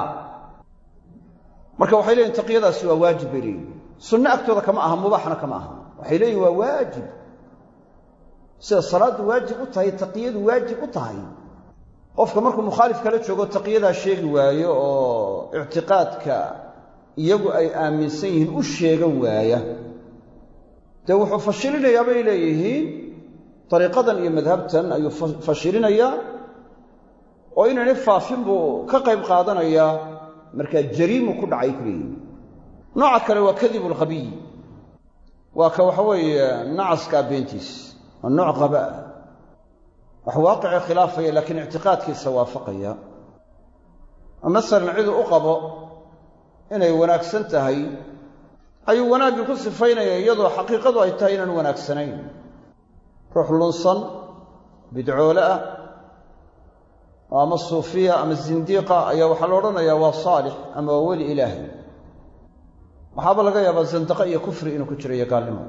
Marka waxay leeyihiin taqiyadaasi waa waajib bay leeyihiin sunno agtooda kama aha mubaaxna kama aha. Waxay leeyihiin waa waajib. Sida salaaddu waajib u tahay taqiyadu waajib u tahay qofka markuu mukhaalif kala joogo taqiyadaa sheegi waayo oo ictiqaadka iyagu ay aaminsan yihiin u sheegan waaya. Dee wuxuu fashilinayaa bay leeyihiin dariiqadan iyo madhabtan ayuu fashilinayaa oo inaynay faafin buu ka qayb qaadanayaa markaa jariimu ku dhacay ku leeyihiin nooca kale waa kadibu lqabiy waa ka waxa weeye nacaskaa beentiis. Waa nooc qaba ah wax waaqici khilaafaya laakiin ictiqaadkiisa waafaqaya. Masalan ciduu u qabo inay wanaagsan tahay ayuu wanaaggii ku sifaynaya iyadoo xaqiiqadu ay tahay inaan wanaagsanayn. Ruux lunsan bidcoole ah ama suufiya ama zindiiqa ayaa waxaa la odhanayaa waa saalix ama waa weli ilaahay. Waxaaba laga yaabaa zandaqe iyo kufri inuu ku jiro gaalnimo.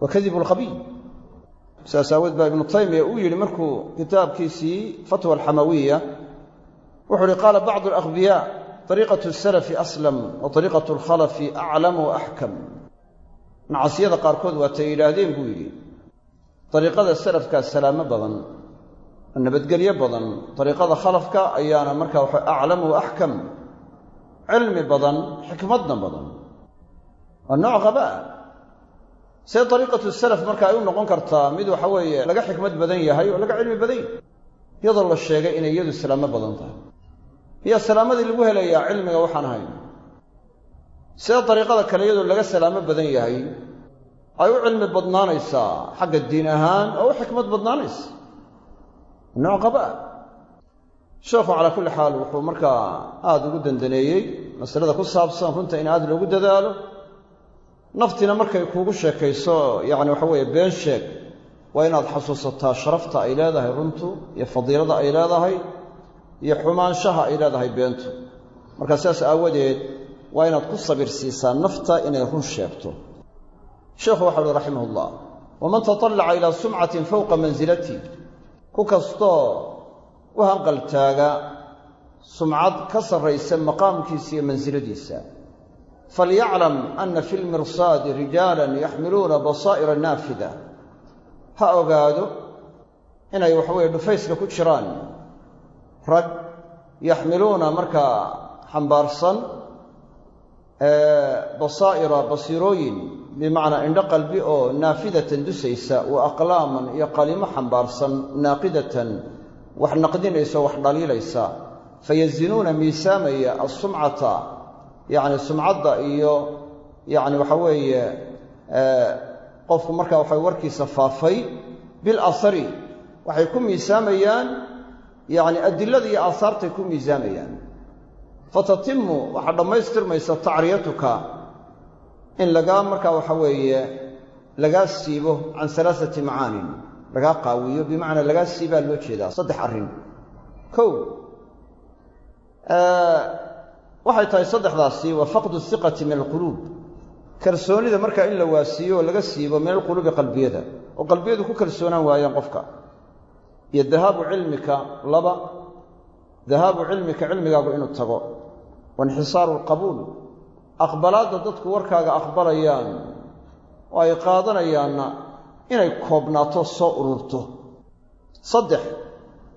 Wa kadibu lqabiy saas aawood baa ibnu taymiya uu yidhi markuu kitaabkiisii fatwa alxamawiya wuxuu uhi qaala bacdu alakhbiyaa ariiqatu asalafi aslam wa ariiqatu alkhalafi aclam waaxkam axkam macaasiyada qaarkood waatay yidhaahdeen buu yidhi طariiqada salafkaa salaamo badan oo nabadgelyo badan ariiqada khalafka ayaana markaa waxa aclam waaxkam cilmi badan xikmadna badan. Waa nooc qabaa see dariiqatu salaf marka ay u noqon kartaa mid waxa weeye laga xikmad badan yahay oo laga cilmi badan yahay iyadoo la sheegay inay iyadu salaamo badan tahay. Miyaa salaamadii lagu helayaa cilmiga waxaan ahayn see dariiqada kale iyadoo laga salaamo badan yahay ay u cilmi badnaanaysaa xagga diin ahaan oo u xikmad badnaanaysa. Nooc qabaa sheekhu calaa kulli xaal wuxuu markaa aada ugu dandaneeyey masalada ku saabsan runta in aada loogu dadaalo naftina markay kuugu sheekayso yacni waxa weeye been sheeg waa inaad xasuusataa sharafta ay leedahay runtu iyo fadiilada ay leedahay iyo xumaanshaha ay leedahay beentu. Marka sidaas aawadeed waa inaad ku sabir siisaa nafta inay run sheegto. Sheekhu waxa uhi raximah ullah waman tatallaca ilaa sumcatin fowqa mansilatii ku kastoo u hanqaltaaga sumcad ka sarraysa maqaamkiisa iyo mansiladiisa falyaclam ana fi lmirsaadi rijaalan yaxmiluuna basaa'ira naafida ha ogaado inay waxaweye dhufayska ku jiraan rag yaxmiluuna markaa xambaarsan basaa'ira basiirooyin bimacnaa indho qalbi oo naafidatan dusaysa wa aqlaaman iyo qalimo xambaarsan naaqidatan wax naqdinaysa wax dhaliilaysa fayazinuuna miisaamaya alsumcata yacni sumcadda iyo yacni waxa weeye qofku markaa waxa warkiisa faafay bil waxay ku miisaamayaan yacni adilada iyo aasaartay ku miisaamayaan fatatimu waxaa dhammaystirmaysa tacriyatuka in lagaa markaa waxa weeye lagaa siibo can salaasati macaanin lagaa qaawiyo bimacnaa lagaa siibaa loo jeedaa saddex arrin. Kow waxay tahay saddexdaasi waa faqdu hiqati min alquluub. Kalsoonida markaa in la waasiiyo oo laga siibo min alquluubi qalbiyada. Oo qalbiyadu ku kalsoonaan waayaan qofka. Iyo dahaabu cilmika laba dahaabu cilmika cilmigaagu inuu tago. Wainxisaaru alqabuul aqbalaadda dadku warkaaga aqbalayaan oo ay qaadanayaanna inay koobnaato soo ururto. Saddex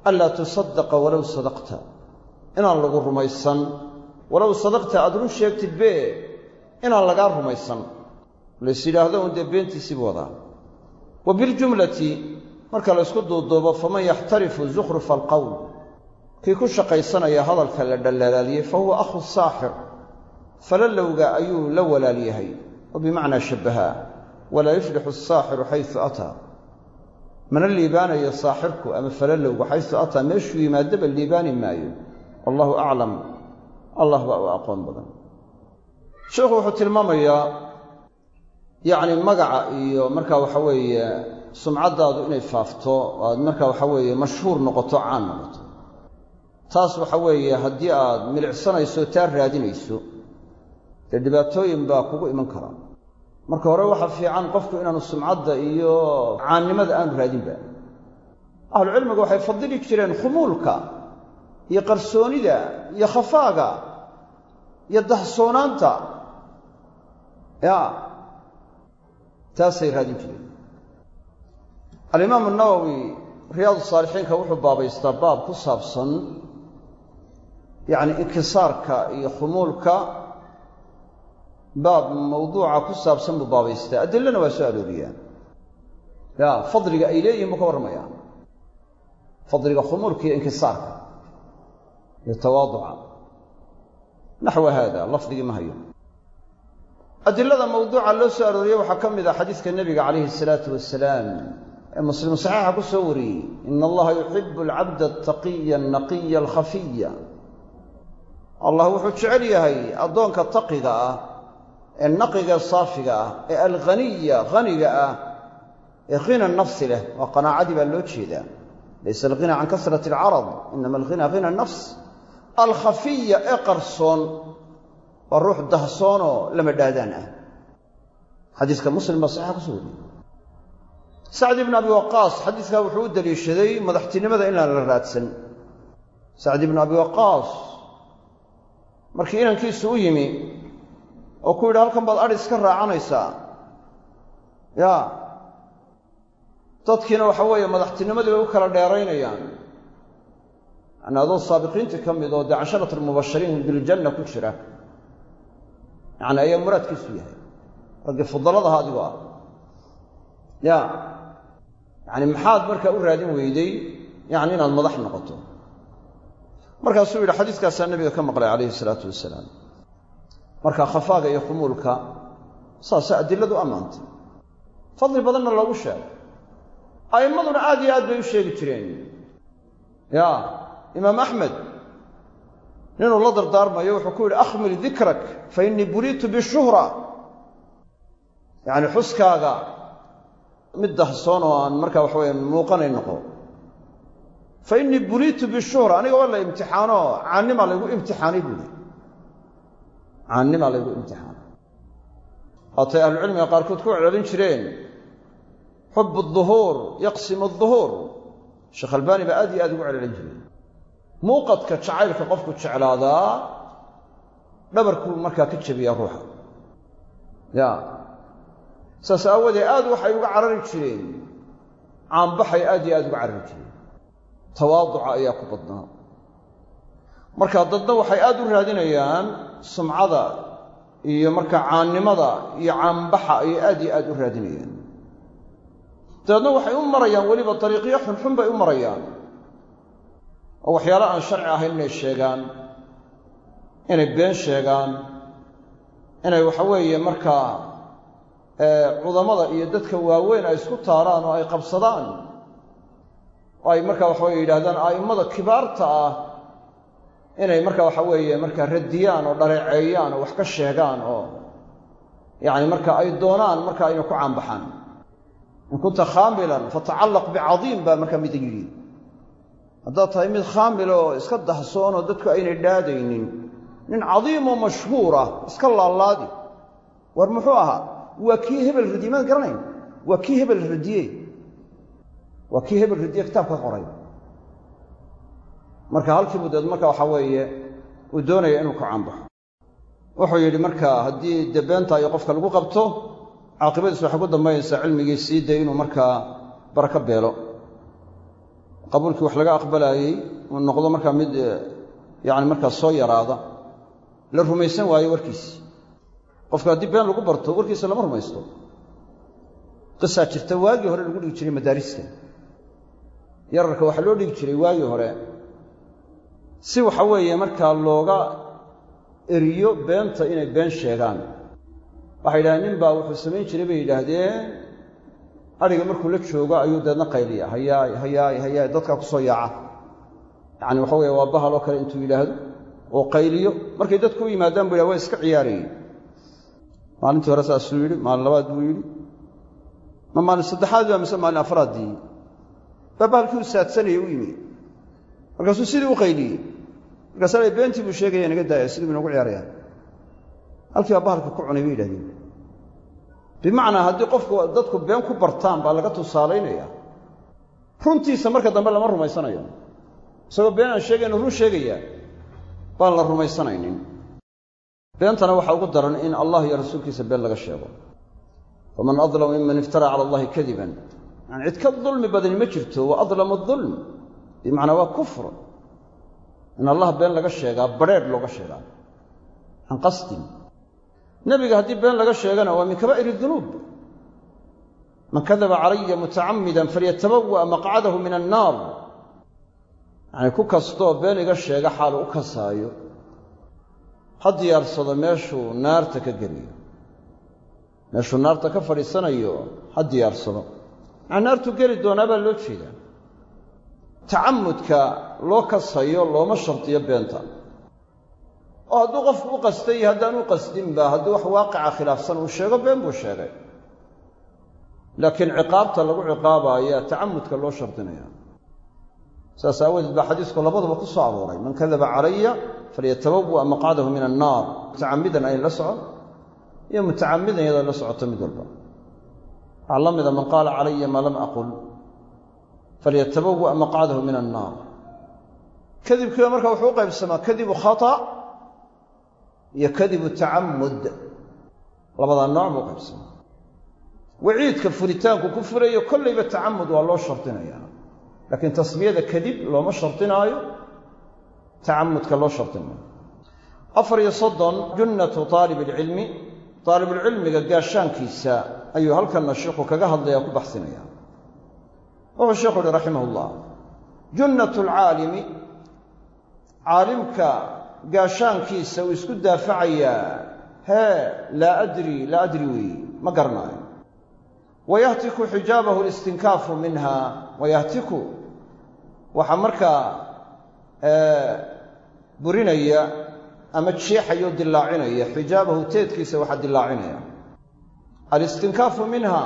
anlaa tusadaqa walow sadaqta. Inaan lagu rumaysan walow sadaqta aad run sheegtid bee inaan lagaa rumaysan. Lays yidhaahdo un dee beentiisiibu wadaa. Wa biljumlati marka laysku duuduubo faman yaxtarifu zukhrufa alqowl kii ku shaqaysanaya hadalka la dhalaalaaliyey fa huwa akhu saaxir. Falalowga ayuu la walaal yahay oo bimacnaa shabbahaa walaa yuflixu asaaxiru xaysu ataa. Mana liibaanayo saaxirku ama falalowgu xaysu ataa meeshuu yimaadaba liibaani maayo. Wallahu aclam allah baa u aqoon badan. Sheikhu wuxuu tilmaamayaa yacni magaca iyo marka waxa weeye sumcaddaadu inay faafto aad marka waxa weeye mashhuur noqoto caan noqoto. Taas waxa weeye haddii aad milicsanayso taa raadinayso dee dhibaatooyin baa kugu iman karaa marka hore waxaa fiican qofku inaanu sumcadda iyo caannimada aanu raadinba ahlucilmigu waxay fadili jireen khumuulka iyo qarsoonida iyo khafaaga iyo dahsoonaanta ya. Taasay raadin jireen. Alimaamu nawowi riyaadu saalixiinka wuxuu baabaystaa baab ku saabsan yacni inkisaarka iyo khumuulka. Baab mawduuca ku saabsan buu baabaystaa adilana waa soo arooriyaan. Ya fadliga ay leeyihiin buu ka warramayaa fadliga khumuulka iyo inkisaarka iyo tawaaduca naxwa haada lafdigii ma hayo adilada mawduuca loo soo arooriyey waxaa ka mid ah xadiiska nebiga calayhi asalaatu wasalaam ee muslim saxiixa ku soo wariyey ina allaha yuxibu alcabda altaqiya alnaqiya alkhafiya allah wuxuu jecel yahay addoonka taqiga ah ee naqiga saafiga ah ee alghaniya haniga ah ee khina nafsi leh waa qanaacadii baa loo jeedaa laysa alghina can kasrati alcarad inama alghina hina alkhafiya ee qarsoon waa ruux dahsoonoo lama dhaadaan ah. Xadiiska muslim baa saxiixa ku soo wariyey. Sacd ibn abi waqaas xadiiskaa wuxuu u daliishaday madaxtinimada inaan la raadsan. Sacd ibnu abi waqaas markii inankiisu u yimi oo ku yidhi halkan baad adhis ka raacanaysaa. Ya dadkiina waxa weeye madaxtinimadii bay u kala dheeraynayaan yani adoo saabiqiintii ka mid oo dee casharat almubashiriin biljanna ku jira yacni ayaa muraadkiisu yahay. Raggii fudaladaha adigoo ah. Ya yacni maxaad markaa u raadin weyday yacni inaad madax noqoto. Markaasuu yidhi xadiiskaasaa nebiga ka maqlay calayhi isalaatu wasalaam marka khafaaga iyo khumuulka saasa adiladu ammaantay fadli badanna loogu sheegay. A'immaduna aad iyo aad bay u sheegi jireen. Ya imaam axmed ninuu la dardaarmayo wuxuu ku yidhi akhmil dikrak fa innii buriitu bishuhra. Yacni xuskaaga mid dahsoon oo aan markaa waxa weye muuqanayn noqo. Fa innii buriitu bishuhra aniga waa la imtixaanoo caannimaa laygu imtixaanay buuhi caannimaa laygu imtixaanay. Waatay ahlucilmiga qaarkood ku celcelin jireen. Xubu aduhuur yaqsimu aduhuur sheekh albaani baa aad iyo aad ugu celcelin jiray muuqadka jacaylka qofku jeclaadaa dhabarkuu markaa ka jebiyaa ruuxa. Ya. Saas aawadee aad waxay uga carari jireen. Caanbaxay aad iyo aad uga carari jireen. Tawaaduca ayaa ku badnaa marka dadna waxay aad u raadinayaan sumcada iyo markaa caannimada iyo caanbaxa ayay aad iyo aad u raadinayaan. Dabeedna waxay u marayaan weliba dariiqyo xunxun bay u marayaan oo waxyaalo aan sharci ahayn inay sheegaan inay been sheegaan inay waxa weeye markaa cudamada iyo dadka waaweyn ay isku taaraan oo ay qabsadaan oo ay markaa waxa weye yidhahdaan a'immada kibaarta ah inay marka waxa weeye markaa radiyaan oo dhaleeceeyaan oo wax ka sheegaan oo yacni marka ay doonaan marka inay ku caanbaxaan. In kunta khaamilan fatacallaq bicadiim baa markaa mida yidhi haddaad tahay mid khaamil oo iska dahsoon oo dadku aynay dhaadaynin. Nin cadiimoo mashhuura iska laalaadi. War muxuu ahaa? Waa kii hebel radiyey maad garanayn? Waa kii hebel radiye? Waa kii hebel radiye kitaabka qoray? Marka halkiibu deed marka waxaa weeye uu doonaya inuu ku caanbaxo wuxuu yidhi marka haddii dee beentaayo qofka lagu qabto caaqibadiis waxay ku dambaynaysaa cilmigiisii dee inuu markaa barako beelo qabuulkii wax laga aqbalaayey uu noqdo markaa mid yacni markaa soo yaraada la rumaysan waayo warkiisi qofka haddii been lagu barto warkiisa lama rumaysto. Qisaa jirta waagii hore lagu dhigi jiray madaarista yararka waxaa loo dhigi jiray waagii hore. Si waxa weeye markaa looga eriyo beenta inay been sheegaan. Waxay yidhahdeen nin baa wuxuu samayn jiray bay yidhaahdeen adhiga markuu la joogo ayuu deedna qayliya hayaay hayaay hayaay dadkaa ku soo yaaca. Yacani waxa weeye waa bahal oo kale intuu yidhaahdo oo qayliyo markay dadku u yimaadaan bu yidhah waa iska ciyaarayey. Maalintii hore saasuu yidhi maalin labaad buu yidhi. Ma maalin saddexaad baa mise maalin afraaddii baa bahalkii u saadsanayay u yimi. Markaasuu sidii u qayliyey. Markaasa la beentii buu sheegaya naga daaya sidii bu inagu ciyaarayaan halkii baa bahalka ku cunay bay yidhahdeen bimacnaa haddii qofku dadku been ku bartaan baa laga tusaalaynaya. Runtiisa marka dambe lama rumaysanayo. Isagoo been aan sheegayno run sheegaya baan la rumaysanaynin. Beentana waxaa ugu daran in allah iyo rasuulkiisa been laga sheego. Faman adlamu miman iftaraa cala allahi kadiban. Yani cid ka dulmi badani ma jirto wa adlamu dulm. Bimacnaa waa kufr. In allah been laga sheegaa badrheedh looga sheegaa. Can qasdin nebiga haddii been laga sheegana waa min kabaa'ir dunuub man kadaba calaya mutacammidan falyatabawa maqcadahu min annaar. Yacanii ku kastoo been iga sheega xaalu u kasaayo. Ha diyaarsado meeshuu naarta ka geliyo. Meeshuu naarta ka fadhiisanayo ha diyaarsado macnaa naartuu geli doonaa baa loo jeedaa. Tacamudka loo kasayo looma shardiyo beenta oo hadduu qofku u qastay iyo haddaan u qasdinba hadduu wax waaqica khilaafsan uu sheego been buu sheegay. Laakiin ciqaabta lagu ciqaabaya tacamudka loo shardinaya. Saas aawadeed baa xadiisku labadaba ku soo arooray man kadaba calaya falyatabawa maqcadahu min annaar. Mutacamidan ay la socon iyo mutacamidan iyadoo la socoto mid walba. Waxaa la mida man qaala calaya maa lam aqul falyatabawa maqcadahu min annaar. Kadibkiiba marka wuxuu u qaybsamaa kadibu khata iyo kadibu tacamud labadaa nooc buu qaybsamaa waciidka furitaanku ku furayo kollayba tacamud waa loo shardinaya laakiin tasmiyada kadib looma shardinaayo tacamudka loo shardinaayo afar iyo soddon junnatu aalib ilcilmi aalibulcilmiga gaashaankiisa ayuu halkanna sheikhu kaga hadlaya ku baxsinaya wuxuu sheikhu uhi raximah junnatu alcaalimi caalimka gaashaankiisa uu isku daafacayaa hee laa adri laa adri weeye ma garanaayo wayahtiku xijaabahu listinkaafu minha wayahtiku waxaa markaa burinaya ama jeexayo dilaacinaya xijaabahu teedkiisa waxaa dilaacinaya alistinkaafu minha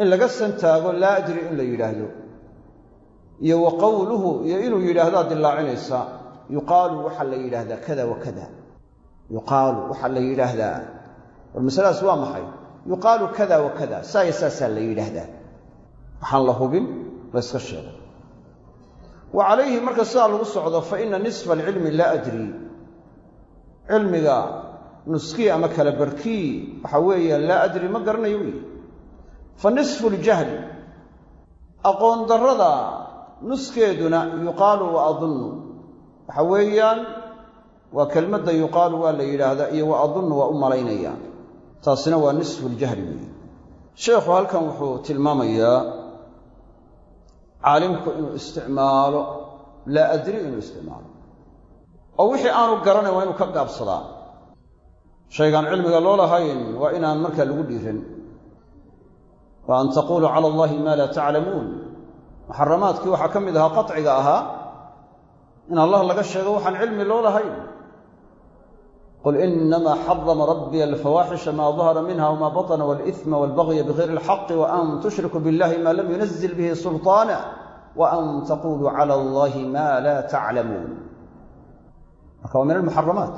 in laga santaago laa adri in la yidhaahdo iyo wa qowluhu iyo inuu yidhaahdaa dilaacinaysa yuqaalu waxaa la yidhaahdaa kada wa kada. Yuqaalu waxaa la yidhaahdaa. War masaladaas waa maxay? Yuqaalu kada wa kada saaya saasaa la yidhaahdaa. Waxaan la hubin la yska sheego wa calayhi marka sidaa lagu socdo fa ina nisfa alcilmi laa adri cilmiga nuskii ama kala barkii waxa weeyaan laa adri ma garanayo wey fa nisfu ljahli aqoon nuskeeduna yuqaalu wa adunnu. Waxa weeyaan waa kelmadda yuqaalu waa la yidhaahdaa iyo wa adunnu waa u malaynaya taasina waa nisfu ljahli weeye. Sheekhu halkan wuxuu tilmaamayaa caalimku inuu isticmaalo laa adri inuu isticmaalo. Oo wixii aanu garanayn waa inuu ka gaabsadaa shaygaan cilmiga loo lahayn waa inaan markaa lagu dhiiran wa an taquuluu cala allahi maa laa taclamuun muxaramaadkii waxaa ka mid ahaa qaciga ahaa in allah laga sheego waxaan cilmi loo lahayn qul inamaa xarama rabbiya alfawaaxisha maa dahara minha wma baطna wاlإثma wاlbagya bغayri اlxaqi waan tushrikuu biاllahi ma lam yunazil bihi sulطaana waan taquluu clى allahi ma la taclamuun marka waa min almuxaramaat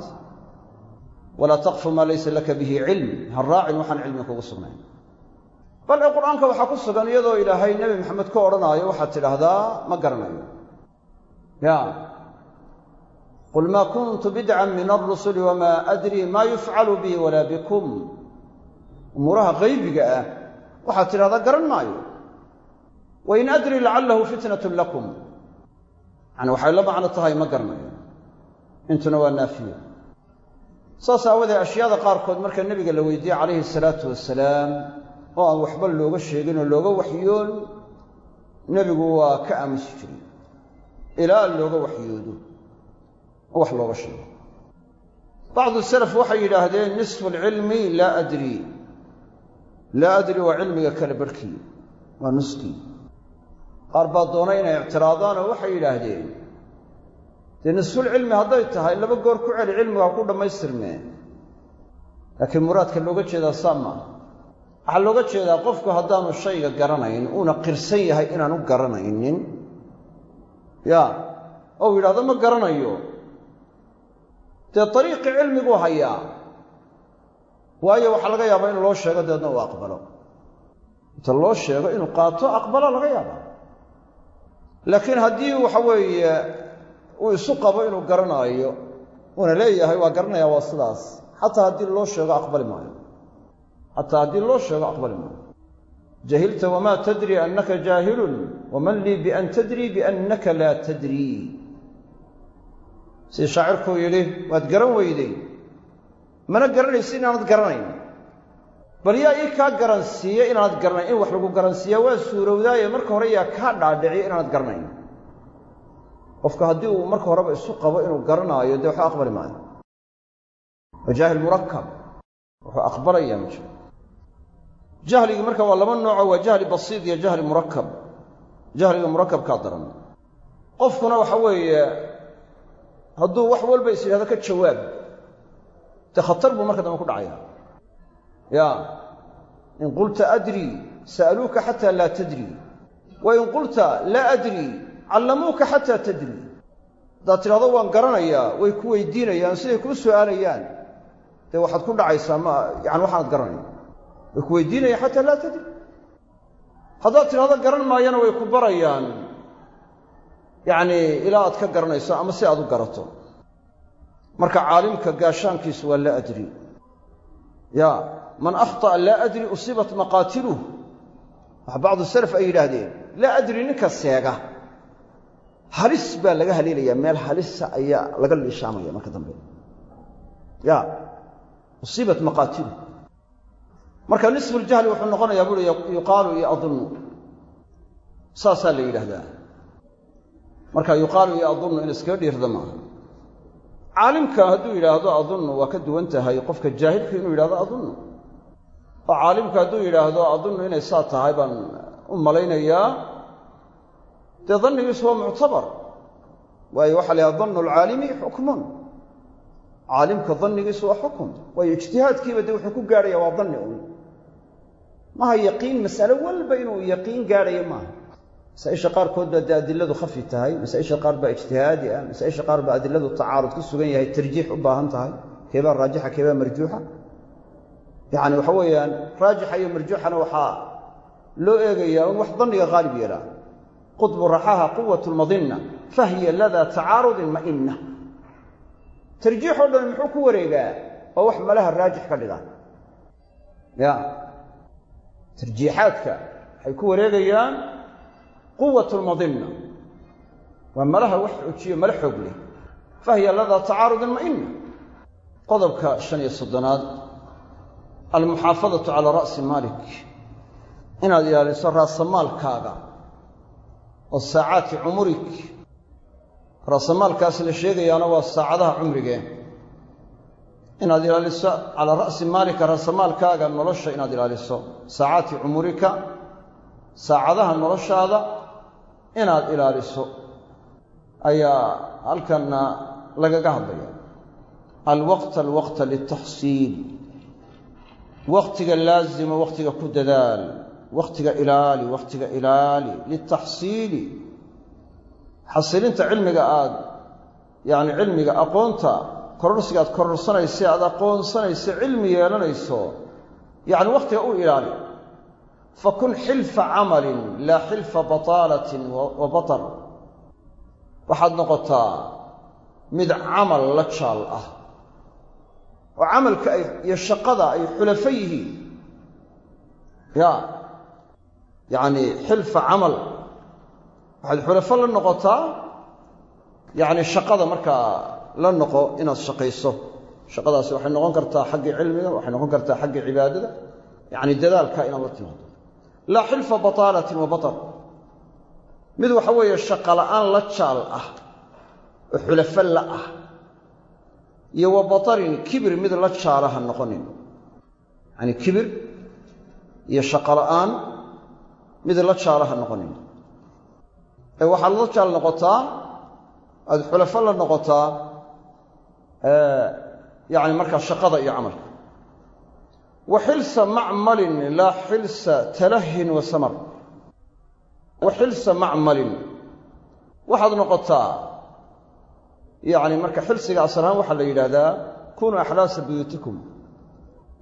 walaa taqfu maa laysa laka bihi cilm ha raacin waxaan cilmi kugu sugnayn bal ee qur'aanka waxaa ku sugan iyadoo ilaahay nebi maxamed ka odhanaayo waxaad tidhaahdaa ma garanayo. Ya. Qul maa kuntu bidcan min alrusuli wamaa adrii maa yufcalu bii walaa bikum. Umuuraha qaybiga ah waxaad tidhahdaa garan maayo. Wain adri lacalahu fitnatun lakum. Yani waxay la macno tahay ma garanayo. Intuna waa naafiyo. Saas aawadee ashyaada qaarkood marka nebiga la weydiiyey calayhi salaatu wasalaam oo aan waxba looga sheegin oo looga waxyoon nebigu waa ka aamusi jiray. Ilaa looga waxyoodo oo wax looga sheego. Bacdu salaf waxay yidhaahdeen nisfu alcilmi laa adri. Laa adri waa cilmiga kale barhkii waa nuskii qaar baa doonay inay ictiraadaan oo waxay yidhaahdeen dee nisfulcilmi hadday tahay laba goor ku celi cilmigaa ku dhammaystirmee laakiin muraadka looga jeedaa saa maaha waxaa looga jeedaa qofku haddaanu shayga garanayn uuna qirsan yahay inaanu garanaynin. Ya ou yidhahdo ma garanayo. Dee dariiqii cilmiguu hayaa waayo waxaa laga yaabaa in loo sheego dabeedna uu aqbalo. Inta loo sheego inuu qaato aqbalo laga yaabaa. Laakiin haddii waxa weeye uu isu qabo inuu garanaayo uuna leeyahay waa garanaya waa sidaas. Xataa haddii loo sheego aqbali maayo xataa haddii loo sheego aqbali maayo jahilta wamaa tadri annaka jaahilun? Waman lii bian tadrii biannaka laa tadrii sidii shaacirkuu yidhi waad garan weyday. Mana garanaysi inaanad garanayn. Bal yaa ii kaa garansiiye inaanad garanayn. In wax lagu garansiiyaa waa suurowdaaye marka hore yaa kaa dhaadhiciye inaanad garanayn. Qofka haddii uu marka horeba isu qabo inuu garanaayo dee waxba aqbali maayo. Waa jaahil murakab wuxuu aqbalayaa ma jahligii marka waa laba nooco waa jahli basiid iyo jahli murakab jahliga murakabkaa daran. Qofkuna waxa weeye hadduu wax walba is yidhahdo ka jawaab dee khatar buu marka dambe ku dhacaya ya in qulta adrii sa'aluuka xataa laa tadrii wa in qulta laa adrii callamuuka xataa tadrii haddaad tidhahdo waan garanayaa way ku weydiinayaan siday kuu su'aalayaan. Dee waxaad ku dhacaysaa ma yani waxaanad garanayn way ku weydiinayaan xataa laa tadri. Haddaad tidhahdo garan maayana way ku barayaan. Yacnii ilaa aad ka garanayso ama si aad u garato. Marka caalimka gaashaankiisu waa laa adri. Ya man akhطa'a laa adri usiibat maqaatiluh waxa bacdu salaf ay yidhaahdeen laa adri ninka seega. Halis baa laga haleelayaa meel halisa ayaa laga liishaamaya marka dambe. Ya usiibat maqaatiluh marka nisfu ljahli wuxuu noqonayaa buui yuqaalu iyo adunnu. Saasaa la yidhaahdaa marka yuqaalu iyo adunnu in iskaga dhiirda maaha. Caalimka hadduu yidhaahdo adunnu waa ka duwan tahay qofka jaahilka inuu yidhahdo adunnu. Oo caalimka hadduu yidhaahdo adunnu inay saa tahay baan u malaynayaa. Dee dannigiisu waa muctabar. Waayo waxaa la yhaha dannu alcaalimi xukmun. Caalimka dannigiisu waa xukun. Waayo ijtihaadkiiba dee wuxuu ku gaadhaya waa danni un maaha yaqiin masale walba inuu yaqiin gaadhayo maaha. Masaaisha qaarkood baa dee adiladu khafi tahay masaaisha qaar baa ijtihaadi ah masaaisha qaar baa adiladu tacaarud ku sugan yahay tarjiix u baahan tahay. Keebaa raajixa keebaa marjuuxa. Yacni waxa weeyaan raajixa iyo marjuuxana waxaa loo eegayaa un wax danniga haalib yeelaa. Qudbu raxaha quwat lmadinna fahiya ladaa tacaarudin ma'inna tarjiixoo dhan muxuu ku wareegaa oo wax malaha raajix ka dhiga ya tarjiixaadka waxay ku wareegayaan quwat lmadinna waa malaha wax xoojiyo mala xoog leh. Fahiya ladaa tacaarudin ma'inna qodobka shan iyo soddonaad. Almuxaafadatu calaa ra'si maalik. Inaad ilaaliso raasamaalkaaga oo saacaati cumurik. Raasamaalkaas la sheegayaana waa saacadaha cumrigee inaad ilaaliso calaa ra'si maalika raasamaalkaaga nolosha inaad ilaaliso. Saacaati cumurika saacadaha noloshaada inaad ilaaliso. Ayaa halkanna lagaga hadlaya alwaqta alwaqta liltaxsiil wakhtiga laazima wakhtiga ku dadaal. Wakhtiga ilaali wakhtiga ilaali liltaxsiili xasilinta cilmiga aad yacni cilmiga aqoonta kororsiga aad kororsanaysa aad aqoonsanaysa cilmi yeelanayso yacni wakhtiga u ilaali. Fakun xilfa camalin laa xilfa bataalatin wa batar. Waxaad noqotaa mid camal la jaal ah. Oo camalka ay iyo shaqada ay xulafo yihiin. Ya yacni xilfa camal. Waxaad xulafo la noqotaa yacni shaqada markaa la noqo inaad shaqayso. Shaqadaasi waxay noqon kartaa xaggii cilmiga waxay noqon kartaa xaggii cibaadada yacni dadaalka inaad la timaado laa xilfa bataalatin wa batar. Mid waxa weeye shaqa la'aan la jaal ah oo xulafo la ah iyo wa batarin kibir mid la jaala ha noqonin. Yacani kibir iyo shaqo la'aan mid la jaala ha noqonin. Ee waxaad la jaal noqotaa aada xulafo la noqotaa yacni markaa shaqada iyo camalka. Wa xilsa macmalin laa xilsa talahin wa samar. Wa macmalin. Waxaad noqotaa yacni marka xilsiga asal ahaan waxaa la yidhaahdaa kunuu axlaasa buyuutikum.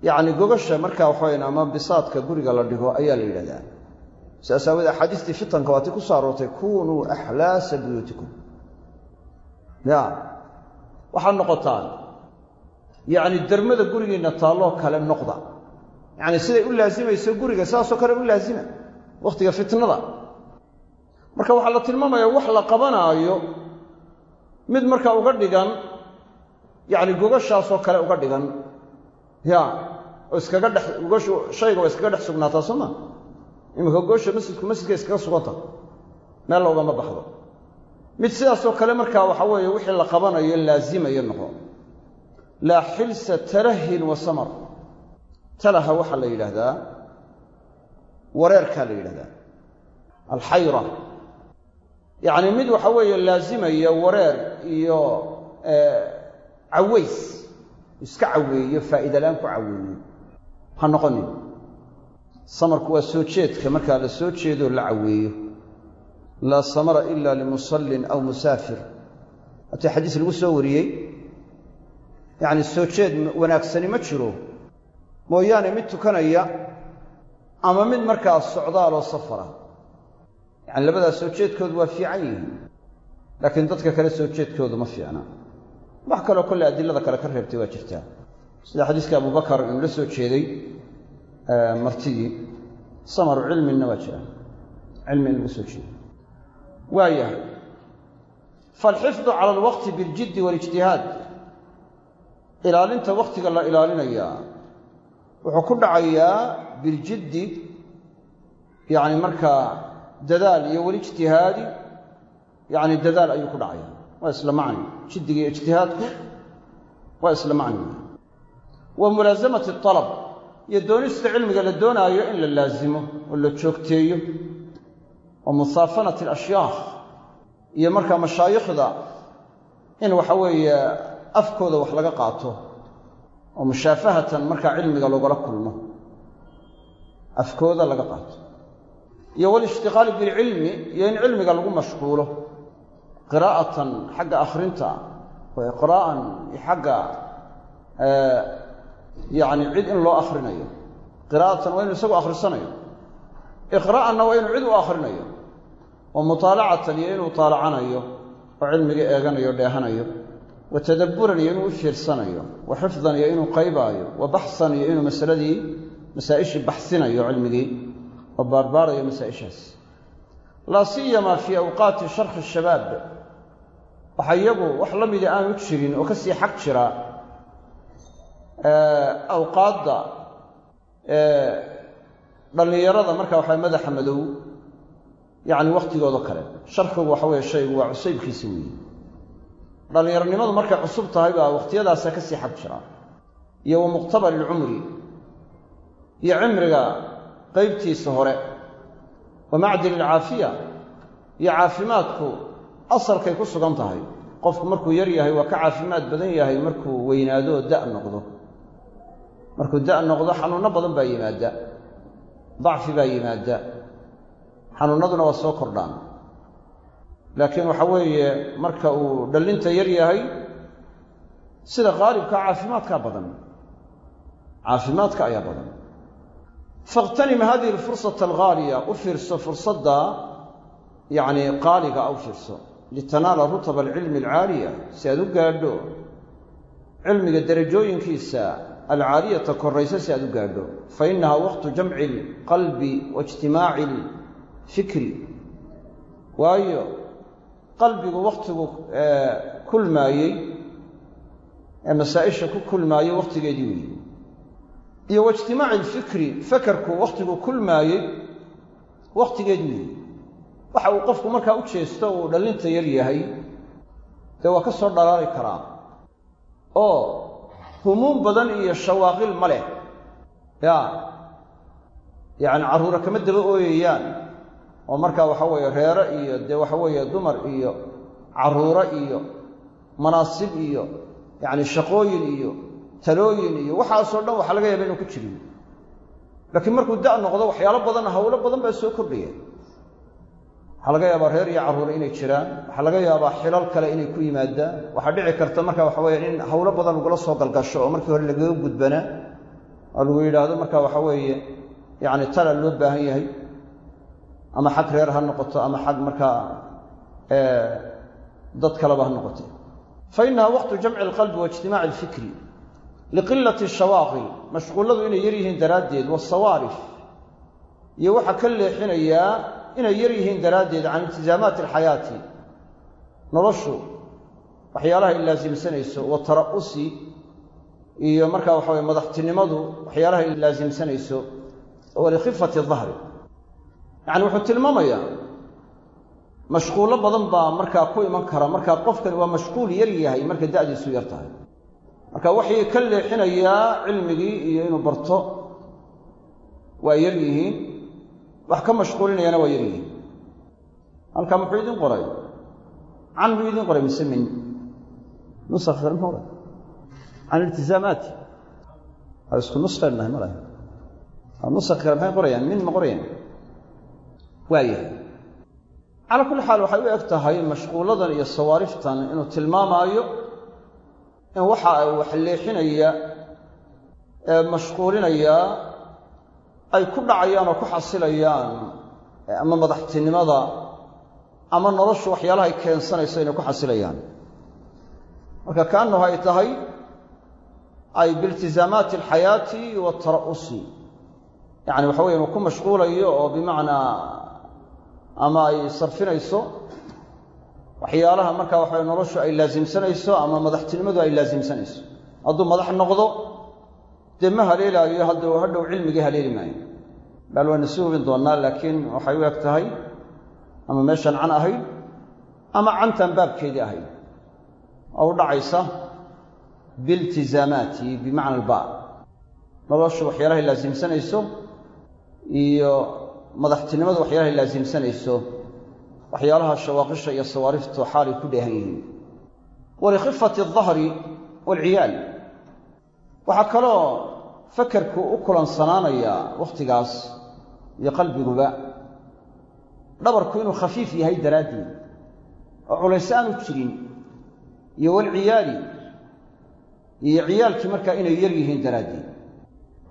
Yacni gogasha markaa waxawayan ama bisaadka guriga la dhigo ayaa la yidhahdaa sidaas aawoodee axaadiistii fitanka waati ku soo aroortay kunuu axlaasa buyuutikum. Ya waxaad noqotaan yacni dermada gurigiinna taalloo kale noqda. Yacni siday u laasimayso guriga sidaasoo kale u laasima wakhtiga fitnada. Marka waxaa la tilmaamayaa wax la qabanaayo mid markaa uga dhigan yacni gogashaasoo kale uga dhigan. Ya oo iskaga dhex gogashu shayga waa iskaga dhex sugnaataa soo ma? Iminka gogasha masjidku masjidka iskaga suganta meel loogama baxdo mid sidaasoo kale markaa waxa weeye wixii la qabanayo laasimayo noqo laa xilsa talahin wa samar. Talaha waxaa la yidhaahdaa wareerkaa la yidhahdaa alxayra. Yacni mid waxa weeye laasimaya wareer iyo caways iska caweeyo faa'iidalaan ku caweeyo ha noqonin. Samarku waa soo jeedka markaa la soo jeedoo la caweeyo laa samara ila limusallin aw musaafir. Hatii xadiis lagu soo wariyey yacni soo jeed wanaagsani ma jiro. Mooyaane mid tukanaya ama mid markaa socdaaloo safara. Yacani labadaas soo jeedkoodu waa fiican yihiin laakiin dadka kale soo jeedkoodu ma fiicna. Wax kaloo kolle adilada kale ka reebtay waa jirtaa. Sida xadiiska abubakar inuu la soo jeeday martidii samaru cilminna waa jira. Cilmi in laga soo jeeday waayahay. Faalxifdu cala alwaqti biاljiddi waalijtihaad ilaalinta wakhtiga la ilaalinayaa wuxuu ku dhacayaa biljiddi yacni markaa dadaal iyo walijtihaadi yacni dadaal ayuu ku dhacaya waa isla macni. Jiddiga iyo ijtihaadku waa isla macni. Wa mulaasamati alab iyo doonista cilmiga la doonaayo in la laasimo oo la joogteeyo wa musaafanati alashyaakh iyo markaa mashaayikhda in waxa weeye afkooda wax laga qaato oo mushaafahatan markaa cilmiga loogala kulmo. Afkooda laga qaato. Iyo walishtiqaali bilcilmi iyo in cilmiga lagu mashquulo. Qiraa'atan xagga akhrinta wa iqraa'an iyo xagga yacni cid in loo akhrinayo. Qiraa'atan waa inu isagu akhrisanayo. Iqraa'anna waa inuu cid u akhrinayo wa mutaalacatan iyo inuu taalacanayo oo cilmiga eeganayo dheehanayo wa tadabburan iyo inuu u fiirsanayo wa xifdan iyo inuu qaybaayo wa baxsan iyo inuu masaladii masaa'ishii baxsinayo cilmigii oo baarbaarayo masaa'ishaas. Laa siyamaa fii awqaati sharxi shabaab. Waxa iyagu wax la mida aanu jirin oo ka sii xag jira awqaadda dhallinyarada marka waxa madaxa madow yacni wakhtigooda kale. Sharxigu waxa weeye shaygu waa cusaybkiisa weeye. Dhallinyaronimadu markay cusub tahay baa wakhtiyadaasa ka sii xag jira iyo wa muqtabali ilcumri iyo cimriga qaybtiisa hore. Wa macdil ilcaafiya iyo caafimaadku asalkay ku sugan tahay. Qofku markuu yar yahay waa ka caafimaad badan yahay markuu weynaado oo da' noqdo. Markuu da' noqdo xanuunno badan baa yimaada. Dacfi baa yimaada xanuunnaduna waa soo kordhaan. Laakiin waxa weeye marka uu dhallinta yar yahay sida qaalibka caafimaadkaa badan caafimaadka ayaa badan. Fakhtanim hadihi alfursata alghaaliya u fiirso fursadda yacni qaaliga a u fiirso litanaala rutaba alcilmi alcaaliya si aad u gaadho cilmiga derajooyinkiisa alcaaliyata koraysa si aad u gaadho. Fa innaha waqtu jamci alqalbi wa alfikri waayo qalbigu wakhtigu kulmaayey ee masaa'isha ku kulmaayey wakhtigeedii weeye iyo waijtimaaci alfikri fakarku wakhtigu kulmaayey wakhtigeedii weeye waxa uu qofku markaa u jeesto uu dhallinta yar yahay dee waa ka soo dhalaali karaa. Oo humuum badan iyo shawaaqil ma leh. Ya yacni carruura kama daba ooyayaan oo markaa waxa weeye reere iyo dee waxa weeye dumar iyo carruuro iyo manaasib iyo yacni shaqooyin iyo talooyin iyo waxaasoo dhan waxaa laga yaaba inuu ku jirin. Laakiin markuu da' noqdo waxyaalo badan hawlo badan baa soo kordhaya waxaa laga yaabaa reer iyo carruur inay jiraan waxaa laga yaabaa xilal kale inay ku yimaadaan. Waxaa dhici karta marka waxa weeye in hawlo badan lagula soo galgasho oo markii hore lagaga gudbanaa oo lagu yidhaahdo marka waxa weeye yacni tala loo baahan yahay ama xag reer ha noqoto ama xag markaa dad kaleba ha noqote fa innaha waqtu jamci alqalbi wa ijtimaaci alfikri liqilati shawaaqil mashquulladu inay yar yihiin daraaddeed waasawaarif iyo waxaa ka leexinayaa inay yar yihiin daraaddeed can iltizaamaati alxayaati noloshu waxyaalaha ay laasimsanayso wa tara'usi iyo markaa waxa weye madaxtinimadu waxyaalaha ay laasimsanayso walikhifati dahri yacani wuxuu tilmaamayaa mashquullo badan baa markaa ku iman kara markaa qofkani waa mashquul yar yahay markay da'diisu yar tahay. Marka waxay ka leexinayaa cilmigii iyo inuu barto waa yar yihiin wax ka mashquulinayana waa yar yihiin. Halkaa muxuu idin qoray? Can buu idin qoray mise min? Can iltizaamaati? Isku nuskhaynu nahay malaha nusakh kale maxay qorayaan? Min ma qorayaan waayahay calaa kulli xaal waxay u eg tahay mashquulladan iyo sawaariftan inuu tilmaamaayo in waxa wax leexinaya ee mashquulinaya ay ku dhacayaan oo ku xasilayaan ama madaxtinimada ama noloshu waxyaalaha ay keensanayso inay ku xasilayaan marka kaannahu ay tahay ay biiltizaamaati alxayaati waatara'usi yacni waxa weye inuu ku mashquulayo oo bimacnaa ama ay sarfinayso waxyaalaha markaa waxawe noloshu ay laasimsanayso ama madaxtinimadu ay laasimsanayso hadduu madax noqdo dee ma haleelaayo hadduu hadhow cilmigii haleeli maayo. Bal waynu sii hubin doonnaa laakiin waxay u eg tahay ama meeshan can ahayd ama cantan baabkeedii ahayd oo u dhacaysa biiltizaamaati bimacna alba. Noloshu waxyaalahay laasimsanayso iyo madaxtinimadu waxyaalahay laasimsanayso waxyaalaha shawaaqisha iyo sawaariftu xaalay ku dheehan yihiin. Walikhifati aldahri waalciyaal waxaa kaloo fakerku u kulansanaanayaa wakhtigaas iyo qalbiguba. Dhabarku inuu khafiif yahay daraaddeed oo culays aanu jirin iyo walciyaali iyo ciyaalkii markaa inay yar yihiin daraaddeed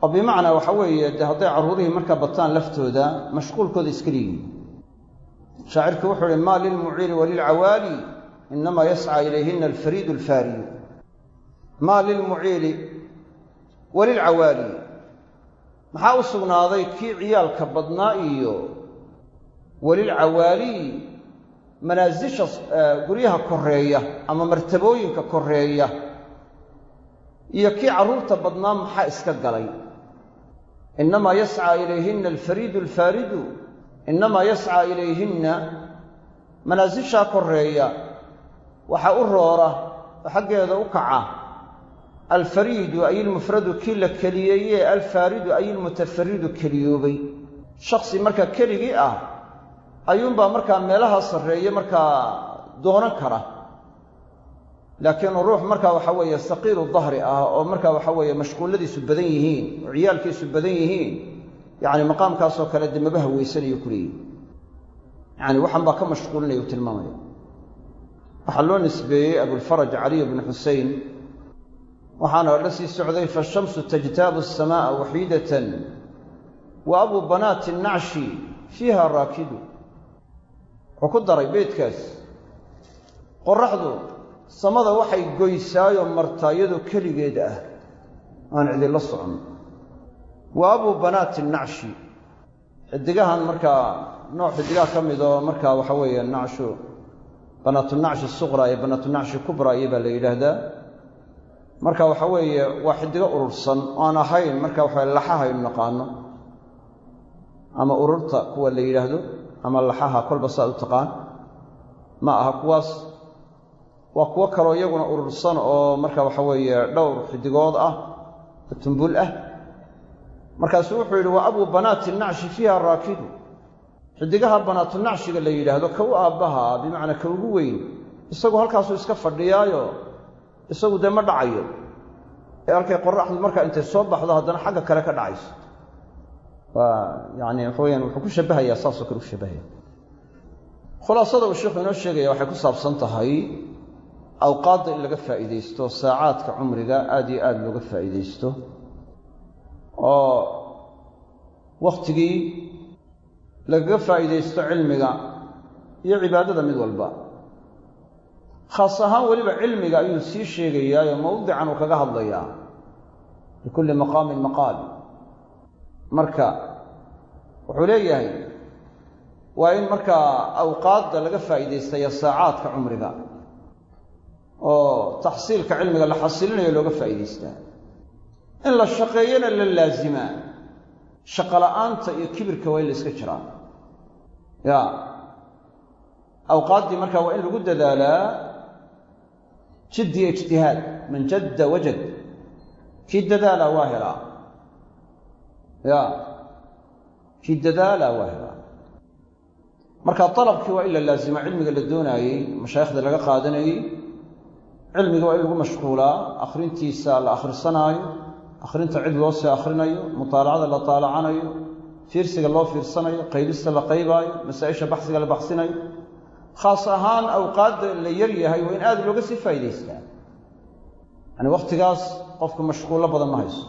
oo bimacnaa waxa weeye dee hadday carruurihii markaa bataan laftooda mashquulkooda iska leeyihiin shaacirku wuxuu uhi maa lilmuciiri walilcawaali inamaa yascaa ilayhina alfariidu alfaariyu. Maa lilmuciiri walilcawaali maxaa u sugnaaday kii ciyaalka badnaa iyo walilcawaali manaasisha guryaha koreeya ama martabooyinka koreeya iyo kii carruurta badnaa maxaa iska galay innamaa yascaa ilayhinna alfariidu alfaaridu innamaa yascaa ilayhinna manaasishaa koreeya waxaa u roora oo xaggeeda u kaca alfariidu ay ilmufradu kii la keliyeeye alfaaridu ay ilmutafaridu keliyoobay shaksi markaa keligii ah ayuunbaa markaa meelaha sarreeye markaa doonan kara laakiin ruux markaa waxa weeye saqiiru dahri ah oo markaa waxa weeye mashquulladiisu badan yihiin oo ciyaalkiisu badan yihiin yacni maqaamkaasoo kale dee maba haweysanayo kuleeyihi yacani waxan baa ka mashquulinaya tilmaamaya. Waxaa loo nisbeeyey abulfaraj caliy bnu xusein waxaana la sii socday faashamsu tajtaabu asamaaa waxiidatan wa abuu banaati nacshi fiiha raakidu. Wuxuu ku daray beydkaas. Qoraxdu samada waxay goysaayoo martaa iyadoo keligeed ah. Aan cidila socon. Wa abuu banaati nacshi xidigahan markaa nooc xidigaha ka mid oo markaa waxa weeye nacshu banatunacshi suqra iyo banatunacshi kubra iyo baa la yidhaahdaa. Marka waxa weeye waa xidigo urursan oo aan ahayn marka waxa laxaha aynu naqaano ama ururta kuwa la yidhaahdo ama laxaha kolba saad u taqaan. Ma aha kuwaas waa kuwo kaloo iyaguna urursan oo marka waxa weeye dhowr xidigood ah oo tumbul ah. Markaasuu wuxuu yidhi wa abuu banaati nacshi fiiha raakidu xidigaha banaatunacshiga la yidhaahdo ka u aabbaha bimacnaa ka ugu weyn isagu halkaasuu iska fadhiyaayo isagu dee ma dhacayo. Ee halkay qoraxdu markaa intay soo baxdo haddana xagga kale ka dhacayso. Waa yani waxa weyaan wuxuu ku shabbahayaa saasoo kale u shabbahaya khulaasada uu sheikhu inoo sheegaya waxay ku saabsan tahay awqaadda in laga faa'iidaysto saacaadka cumriga aad iyo aad looga faa'iidaysto oo wakhtigii lagaga faa'iidaysto cilmiga iyo cibaadada mid walba. Khaas ahaan weliba cilmiga ayuu sii sheegayaayo mawdican uu kaga hadlayaa. Likulli maqaamin maqaal. Marka wuxuu leeyahay waa in markaa awqaadda laga faa'iidaystaya saacaadka cumriga oo taxsiilka cilmiga la xasilinayo looga faa'iidaystaa in la shaqeeyana la laasimaa shaqola'aanta iyo kibirka waa in la iska jiraa ya. Awqaaddii markaa waa in lagu dadaalaa jiddiyo ijtihaad man jadda wajad. Kii dadaalaa waa helaa ya. Kii dadaalaa waa helaa marka dalabkii waa in la laasima cilmiga la doonaayey mashaayikhda laga qaadanayey cilmiga waa in lagu mashquulaa akhrintiisa la akhrisanaayo akhrinta cid loo sii akhrinayo mutaalacada la taalacanayo fiirsiga loo fiirsanayo qaybista la qaybaayo masaa-isha baxsiga la baxsinayo. Khaas ahaan awqaadda la yar yahay waa in aada looga sii faa'idaystaa yani wakhtigaas qofku mashquullo badan ma hayso.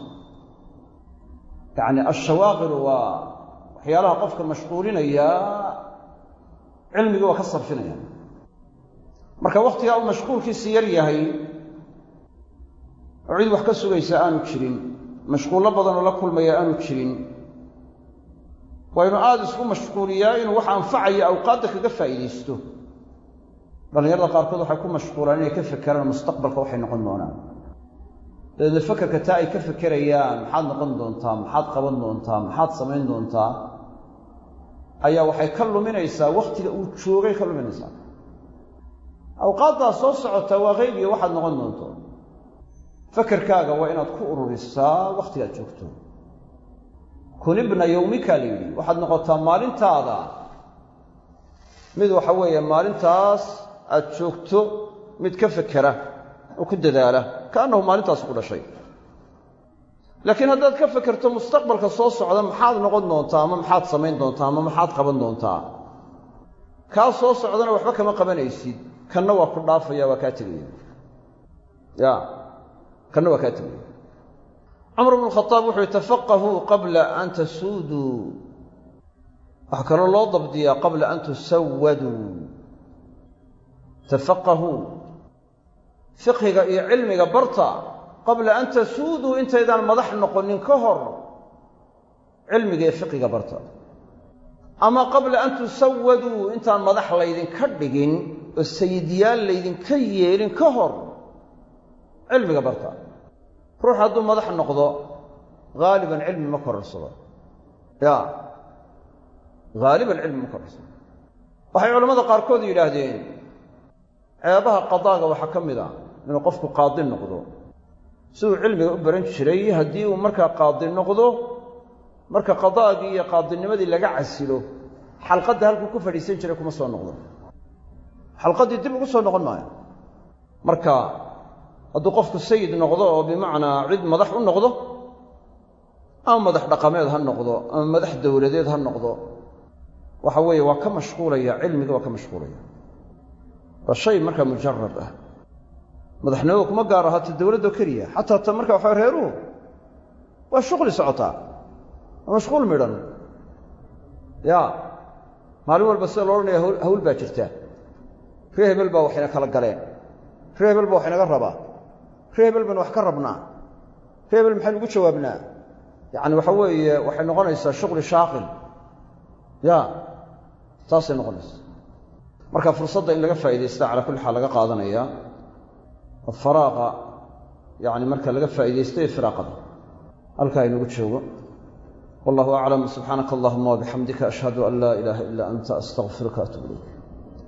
Yacni ashawaaqilu waa waxyaalaha qofka mashquulinaya cilmigii waa ka sarfinaya marka wakhtigaa uu mashquulkiisi yar yahay oo cid wax ka sugaysa aanu jirin. Mashquullo badanoo la kulmaya aanu jirin. Waa inu aada isku mashquuliyaa inuu wax anfacaya awqaadda kaga faa'iidaysto. Dhallinyarada qaarkood waxay ku mashquulaan inay ka fekeraan mustaqbalka waxay noqon doonaan. Dabeedna fakerka taa ay ka fekerayaan maxaad noqon doontaa maxaad qaban doontaa maxaad samayn doontaa ayaa waxay ka luminaysaa wakhtiga uu joogay ka luminaysaa awqaaddaa soo socota waa qaybiyo waxaad noqon doonto. Fakerkaaga waa inaad ku ururisaa wakhtigaad joogto. Kun ibna yowmika la yidhi waxaad noqotaa maalintaada. Mid waxa weeye maalintaas aad joogto mid ka fekera oo ku dadaala kaannahu maalintaas ku dhashay. Laakiin haddaad ka fekerto mustaqbalka soo socda maxaad noqon doontaa ama maxaad samayn doontaa ama maxaad qaban doontaa? Kaa soo socdana waxba kama qabanaysid kanna waa ku dhaafaya waa kaa tegaya. Ya kanna waa kaa tegaya. Cumar bnu khadaab wuxuu tafaqahuu qabla an tasuuduu waxaa kaloo loo dabdiyaa qabla an tusawaduu tafaqahuu fiqhiga iyo cilmiga barta qabla an tasuuduu intaydaan madax noqonin ka hor cilmiga iyo fiqiga barta. Ama qabla an tusawaduu intaan madax laydinka dhigin oo sayidyaal laydinka yeelin ka hor cilmiga barta ruux hadduu madax noqdo haaliban cilmi ma korarsado ya haaliban cilmi ma korarsado waxay culammada qaarkood yidhaahdeen ceebaha qadaaga waxaa ka mid a inuu qofku qaadi noqdo. Siduu cilmiga u baran jiray haddii uu markaa qaadi noqdo marka qadaagii iyo qaadinimadii laga casilo xalqadda halkuu ku fadhiisan jiray kuma soo noqdo xalqaddii dib ugu soo noqon maayo. Marka hadduu qofku sayid noqdo oo bimacnaa cid madax u noqdo ama madax dhaqameed ha noqdo ama madax dowladeed ha noqdo waxa weeye waa ka mashquulaya cilmiga waa ka mashquulaya. Waa shay markaa mujarad ah. Madaxnimadu kuma gaar ahaato dowladdo keliya xataa ta marka waxa reeruhu waa shuqli socotaa waa mashquul midhan. Ya maalin walba sida lo odhanaya hawl baa jirta ree hebel baa waxayna kala galeen. Ree hebel baa waxaynaga rabaa. Ree hebel baynu wax ka rabnaa. Ree hebel maxaynu ugu jawaabnaa? Yacni waxa weeye waxay noqonaysaa shuqli shaaqil. Ya taasay noqonaysa marka fursadda in laga faa'iidaysta calaa kulli xaal laga qaadanaya faraaqa yani marka laga faa'iidaystayo firaaqada. Halkaa inugu joogo. Wallahu aclam subxaanaka allahuma wabixamdika ashhadu an laa ilaaha ila anta astaqfiruka atub ilayk